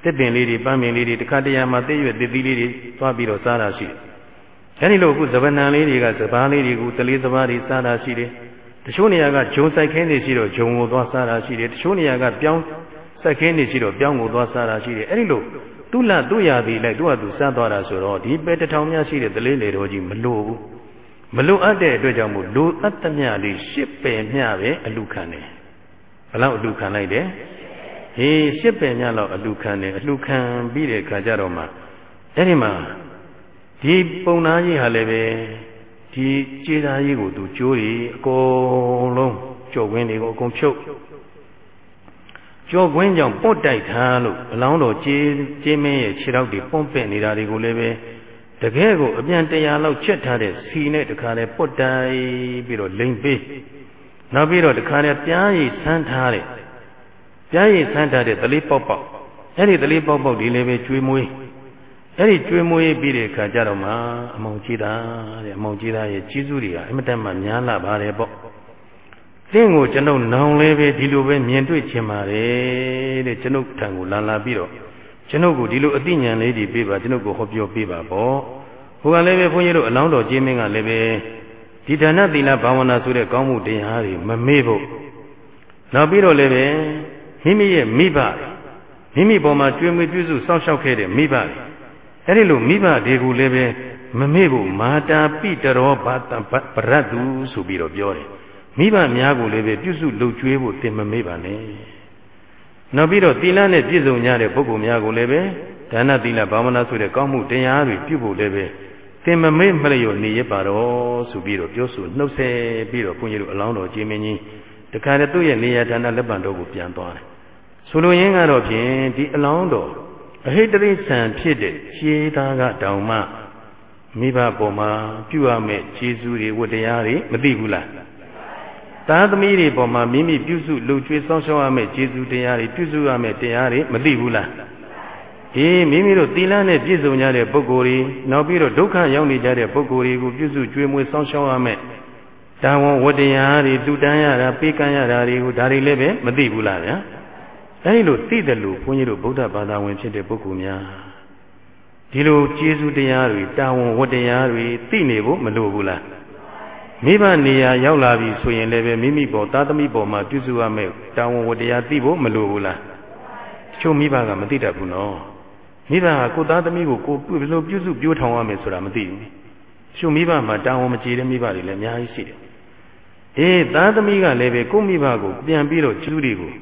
တစ်ပင်လေးတွေပန်းပင်လေးတွေတခါတရံမှာသိရွက်သစ်သီးလေးတွေသွားပြီးတော့စားတာရှိတယ်။အဲဒီလိုအခုဇပနံလေးတွေကစပားလေးတွေကိုတလေးစပားတွေစားတာရှိတယ်။ တချို့နေရာကဂျုံဆိုင်ခင်းနေရှိတော့ဂျုံကိုသွားစားတာရှိတယ်။တချို့နေရာကပြောင်းဆိုင်ခင်းနေရှိတော့ပြောင်းကိုသွားစားတာရှိတယ်။အဲဒီလိုသူ့လသူ့ရာသီလိုက်သူ့ဟာသူစားသွားတာဆိုတော့ဒီပဲတထောင်များရှိတဲ့တလေးလေတော်ကြီးမလို့ဘူး။မလိုအပ်တဲ့အတွက်ကြောင့်မို့လိုအပ်သမျှလေးရှစ်ပယ်မျှပဲအလူခံတယ်ဘယ်လောက်အလူခံလိုက်တယ်ဟေးရှစ်ပယ်မျှလောက်အလူခံတယ်အလူခံပြီးတဲ့အခါကျတော့မှအဲ့ဒီမှာဒီပုံနာကြီးဟာလည်းပဲ ဒီခြေသားကြီးကိုသူကြိုးရီအကုန်လုံးကြော်ခွင်းတွေကိုအကုန်ဖြုတ်ကြော်ခွင်းကြောင့်ပုတ်တိုက်ထားလို့အလောင်းတော်ခြေခြေမင်းရဲ့ခြေထောက်တွေပွန့်ပဲ့နေတာတွေကိုလည်းပဲတကယ်ကိုအပြန်တရာလောက်ချက်ထားတဲ့စီနဲ့တခါလဲပုတ်တိုင်ပြီးတော့လိမ်ပေးနောက်ပြီးတော့တခါလဲပြားရည်ဆန်းထားတဲ့ပြားရည်ဆန်းထားတဲ့တလေးပေါက်ပေါက်အဲ့ဒီတလေးပေါက်ပေါက်ဒီလည်းပဲကျွေးမွေး အဲ့ဒီကျွေးမွေးပြီးတဲ့အခါကျတော့မှအမောင်ကြီးသားတဲ့အမောင်ကြီးသားရဲ့ကြီးစုတွေကအင်မတန်မှများလာပါတယ်ပေါ့သင်ကိုကျွန်ုပ်နောင်လဲပဲဒီလိုပဲမြင်တွေ့ချင်ပါတယ်တဲ့ကျွန်ုပ်ထံကိုလာလာပြီးတော့ကျွန်ုပ်ကိုဒီလိုအသိဉာဏ်လေးတွေပေးပါကျွန်ုပ်ကိုဟောပြောပေးပါပေါ့ဟိုကလည်းပဲဘုန်းကြီးတို့အလောင်းတော်ကြီးမင်းကလည်းပဲဒီဒါနသီလဘာဝနာဆိုတဲ့ကောင်းမှုတရားတွေမမေ့ဖို့နောက်ပြီးတော့လည်းပဲမိမိရဲ့မိဘမိမိပေါ်မှာကြွေးမွေးပြုစုစောင့်ရှောက်ခဲ့တဲ့မိဘ အဲ့ဒီလိုမိဘတွေကိုလည်းပဲမမေ့ဖို့မာတာပိတရောဘာတပရတ်သူဆိုပြီးတော့ပြောတယ်မိဘများကိုလည်းပဲပြုစုလှုပ်ကြွေးဖို့တင်မမေ့ပါနဲ့နောက်ပြီးတော့သီလနဲ့ပြည့်စုံကြတဲ့ပုဂ္ဂိုလ်များကိုလည်းပဲဒါနသီလဘာဝနာဆိုတဲ့ကောင်းမှုတရားတွေပြုဖို့လည်းပဲသင်မမေ့မလျော်နေရပါတော့ဆိုပြီးတော့ပြောဆိုနှုတ်ဆက်ပြီးတော့ဘုန်းကြီးတို့အလောင်းတော်ကြီးမင်းကြီးတခါတည်းသူ့ရဲ့နေရာဌာနလက်ပံတော်ကိုပြန်သွားတယ်ဆိုလိုရင်းကတော့ဖြင့်ဒီအလောင်းတော် အဟိတရိษံဖြစ်တဲ့ခြေသားကတောင်မှမိဘပေါ်မှာပြုရမယ့်ကျေးဇူးတွေဝတ္တရားတွေမသိဘူးလားသားသမီးတွေပေါ်မှာမိမိပြုစုလှုပ်ကြွေးစောင့်ရှောက်ရမယ့်ကျေးဇူးတရားတွေပြုစုရမယ့်တရားတွေမသိဘူးလားအေးမိမိတို့သီလနဲ့ပြည့်စုံကြတဲ့ပုဂ္ဂိုလ်တွေနောက်ပြီးတော့ဒုက္ခရောက်နေကြတဲ့ပုဂ္ဂိုလ်တွေကိုပြုစုကြွေးမွေးစောင့်ရှောက်ရမယ်။တာဝန်ဝတ္တရားတွေတူတန်းရတာပေးကမ်းရတာတွေကိုဒါတွေလည်းပဲမသိဘူးလားဗျာ။ အဲဒီလိုသိတယ်လို့ဘုန်းကြီးတို့ဗုဒ္ဓဘာသာဝင်ဖြစ်တဲ့ပုဂ္ဂိုလ်များဒီလိုကျေးဇူးတရားတွေတာဝန်ဝတ္တရားတွေသိနေဖို့မလိုဘူးလား။မိဘနေရာရောက်လာပြီဆိုရင်လည်းပဲမိမိပေါ်သားသမီးပေါ်မှာပြုစုရမယ့်တာဝန်ဝတ္တရားသိဖို့မလိုဘူးလား။တချို့မိဘကမသိတတ်ဘူးနော်။မိဘကကိုသားသမီးကိုကိုဘယ်လိုပြုစုပြောထောင်ရမယ်ဆိုတာမသိဘူး။ရှင်မိဘမှာတာဝန်မကျေတဲ့မိဘတွေလည်းအများကြီးရှိတယ်။အေးသားသမီးကလည်းပဲကိုမိဘကိုပြန်ပြီးတော့ကျူးတွေကို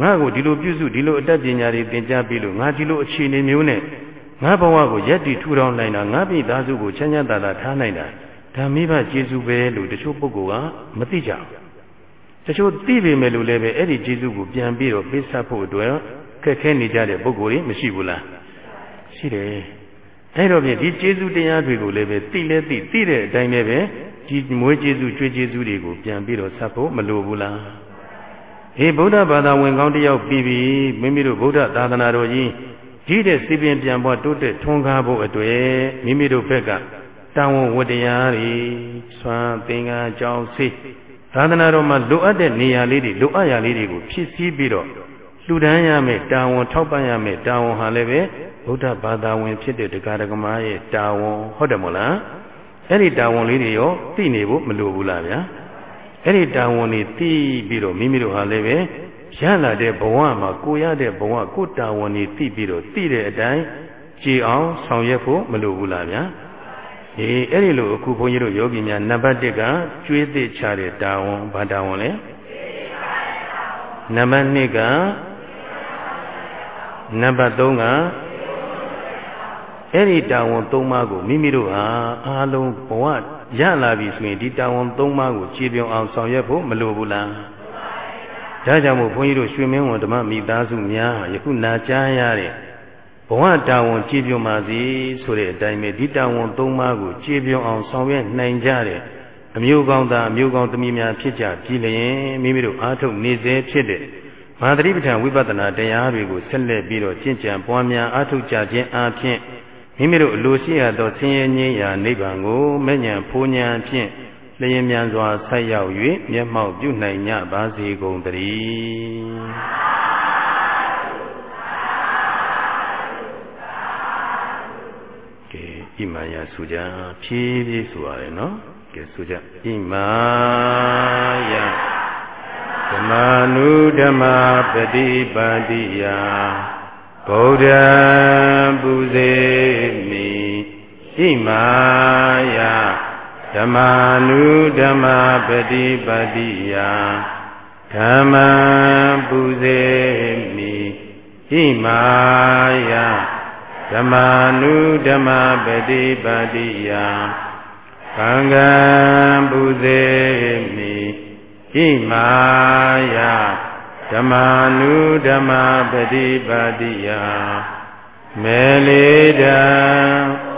ငါ့ကိုဒီလိုပြုစုဒီလိုအတတ်ပညာတွေသင်ကြားပြီးလို့ငါဒီလိုအခြေအနေမျိုးနဲ့ငါဘဝကိုရက်တည်ထူထောင်နိုင်တာငါပြည်သားစုကိုချမ်းချမ်းသာသာထားနိုင်တာဒါမိဘကျေးဇူးပဲလို့တချို့ပုဂ္ဂိုလ်ကမသိကြဘူး။တချို့သိပေမဲ့လို့လည်းပဲအဲ့ဒီကျေးဇူးကိုပြန်ပြီးတော့ပေးဆက်ဖို့အတွက်ခက်ခဲနေကြတဲ့ပုဂ္ဂိုလ်တွေမရှိဘူးလား။ရှိတယ်အဲ့တော့ဖြင့်ဒီကျေးဇူးတရားတွေကိုလည်းပဲသိလဲသိသိတဲ့အတိုင်းလည်းပဲဒီမွေးကျေးဇူးကျွေးကျေးဇူးတွေကိုပြန်ပြီးတော့ဆက်ဖို့မလိုဘူးလား ဟေးဗုဒ္ဓဘာသာဝင်ကောင်းတယောက်ပြီးပြီမိမိတို့ဗုဒ္ဓသာသနာတော်ကြီးကြီးတဲ့စီပင်ပြန်ပွားတိုးတက်ထွန်းကားဖို့အတွက်မိမိတို့ဘက်ကတာဝန်ဝတ္တရားတွေဆွမ်းသင်္ကန်းကြောင်းစိတ်သာသနာတော်မှာလိုအပ်တဲ့နေရာလေးတွေလိုအပ်ရာလေးတွေကိုဖြည့်ဆည်းပြီးတော့လှူဒန်းရမယ်တာဝန်ထောက်ပံ့ရမယ်တာဝန်ဟာလည်းပဲဗုဒ္ဓဘာသာဝင်ဖြစ်တဲ့တရားဓမ္မရဲ့တာဝန်ဟုတ်တယ်မို့လားအဲ့ဒီတာဝန်လေးတွေရောသိနေဖို့မလိုဘူးလားဗျာ အဲ့ဒီတာဝန်တွေသိပြီးတော့မိမိတို့ဟာလည်းပဲရလာတဲ့ဘဝမှာကိုရတဲ့ဘဝကိုတာဝန်တွေသိပြီးတော့သိတဲ့အတိုင်းကြည်အောင်ဆောင်ရွက်ဖို့မလိုဘူးလားဗျာအေးအဲ့ဒီလိုအခုဘုန်းကြီးတို့ယောဂီများနံပါတ်1ကကျွေးသိချတဲ့တာဝန်ဘာတာဝန်လဲနံပါတ်2ကနံပါတ်3ကအဲ့ဒီတာဝန်၃ပါးကိုမိမိတို့ဟာအားလုံးဘဝ ရလာပြီဆိုရင်ဒီတာဝန်၃ပါးကိုခြေပြောင်အောင်ဆောင်ရွက်ဖို့မလိုဘူးလားဒါကြောင့်မို့ဘုန်းကြီးတို့ရွှေမင်းဝန်ဓမ္မမိသားစုများယခုနာကြားရတဲ့ဘဝတာဝန်ခြေပြောင်ပါစီဆိုတဲ့အတိုင်းပဲဒီတာဝန်၃ပါးကိုခြေပြောင်အောင်ဆောင်ရွက်နိုင်ကြတဲ့အမျိုးကောင်းသားအမျိုးကောင်းသမီးများဖြစ်ကြပြီလျင်မိမိတို့အားထုတ်နေစေဖြစ်တဲ့မာသတိပဋ္ဌာန်ဝိပဿနာတရားတွေကိုဆက်လက်ပြီးတော့ကျင့်ကြံပွားများအားထုတ်ကြခြင်းအပြင် မိမိတို့အလိုရှိရသောဆင်းရဲငြိမ်းရာနိဗ္ဗာန်ကိုမဲ့ညာဖူးညာဖြင့်လျင်မြန်စွာဆက်ရောက်၍မျက်မှောက်ပြုနိုင်ကြပါစေကုန်သတည်းကဲဣမာယဆိုကြဖြည်းဖြည်းဆိုရတယ်နော်ကဲဆိုကြဣမာယဓမ္မာနုဓမ္မာပฏิပါတိယ ဗုဒ္ဓံပူဇေမိဣမာယဓမ္မာနုဓမ္မာပฏิပတိယဓမ္မံပူဇေမိဣမာယဓမ္မာနုဓမ္မာပฏิပတိယသံဃံပူဇေမိဣမာယ ဓမ္မာနုဓမ္မာပฏิပါတိယမေလေးတံ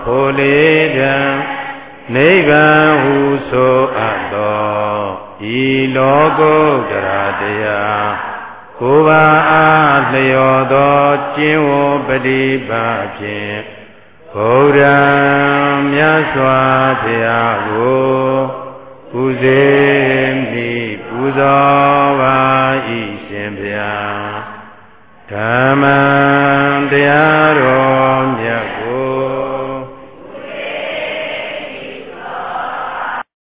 ဖိုလေးတံနိဗ္ဗာန်ဟုဆိုအပ်သောဤလောကုတ္တရာတရားကိုယ်ပါအားလျော်သောကျင့်ဝပฏิပါဖြင့်ဘုရားမြတ်စွာဘုရားကို ပူဇေမိပူဇော်ပါ၏ရှင်ဗျာဓမ္မတရားတော်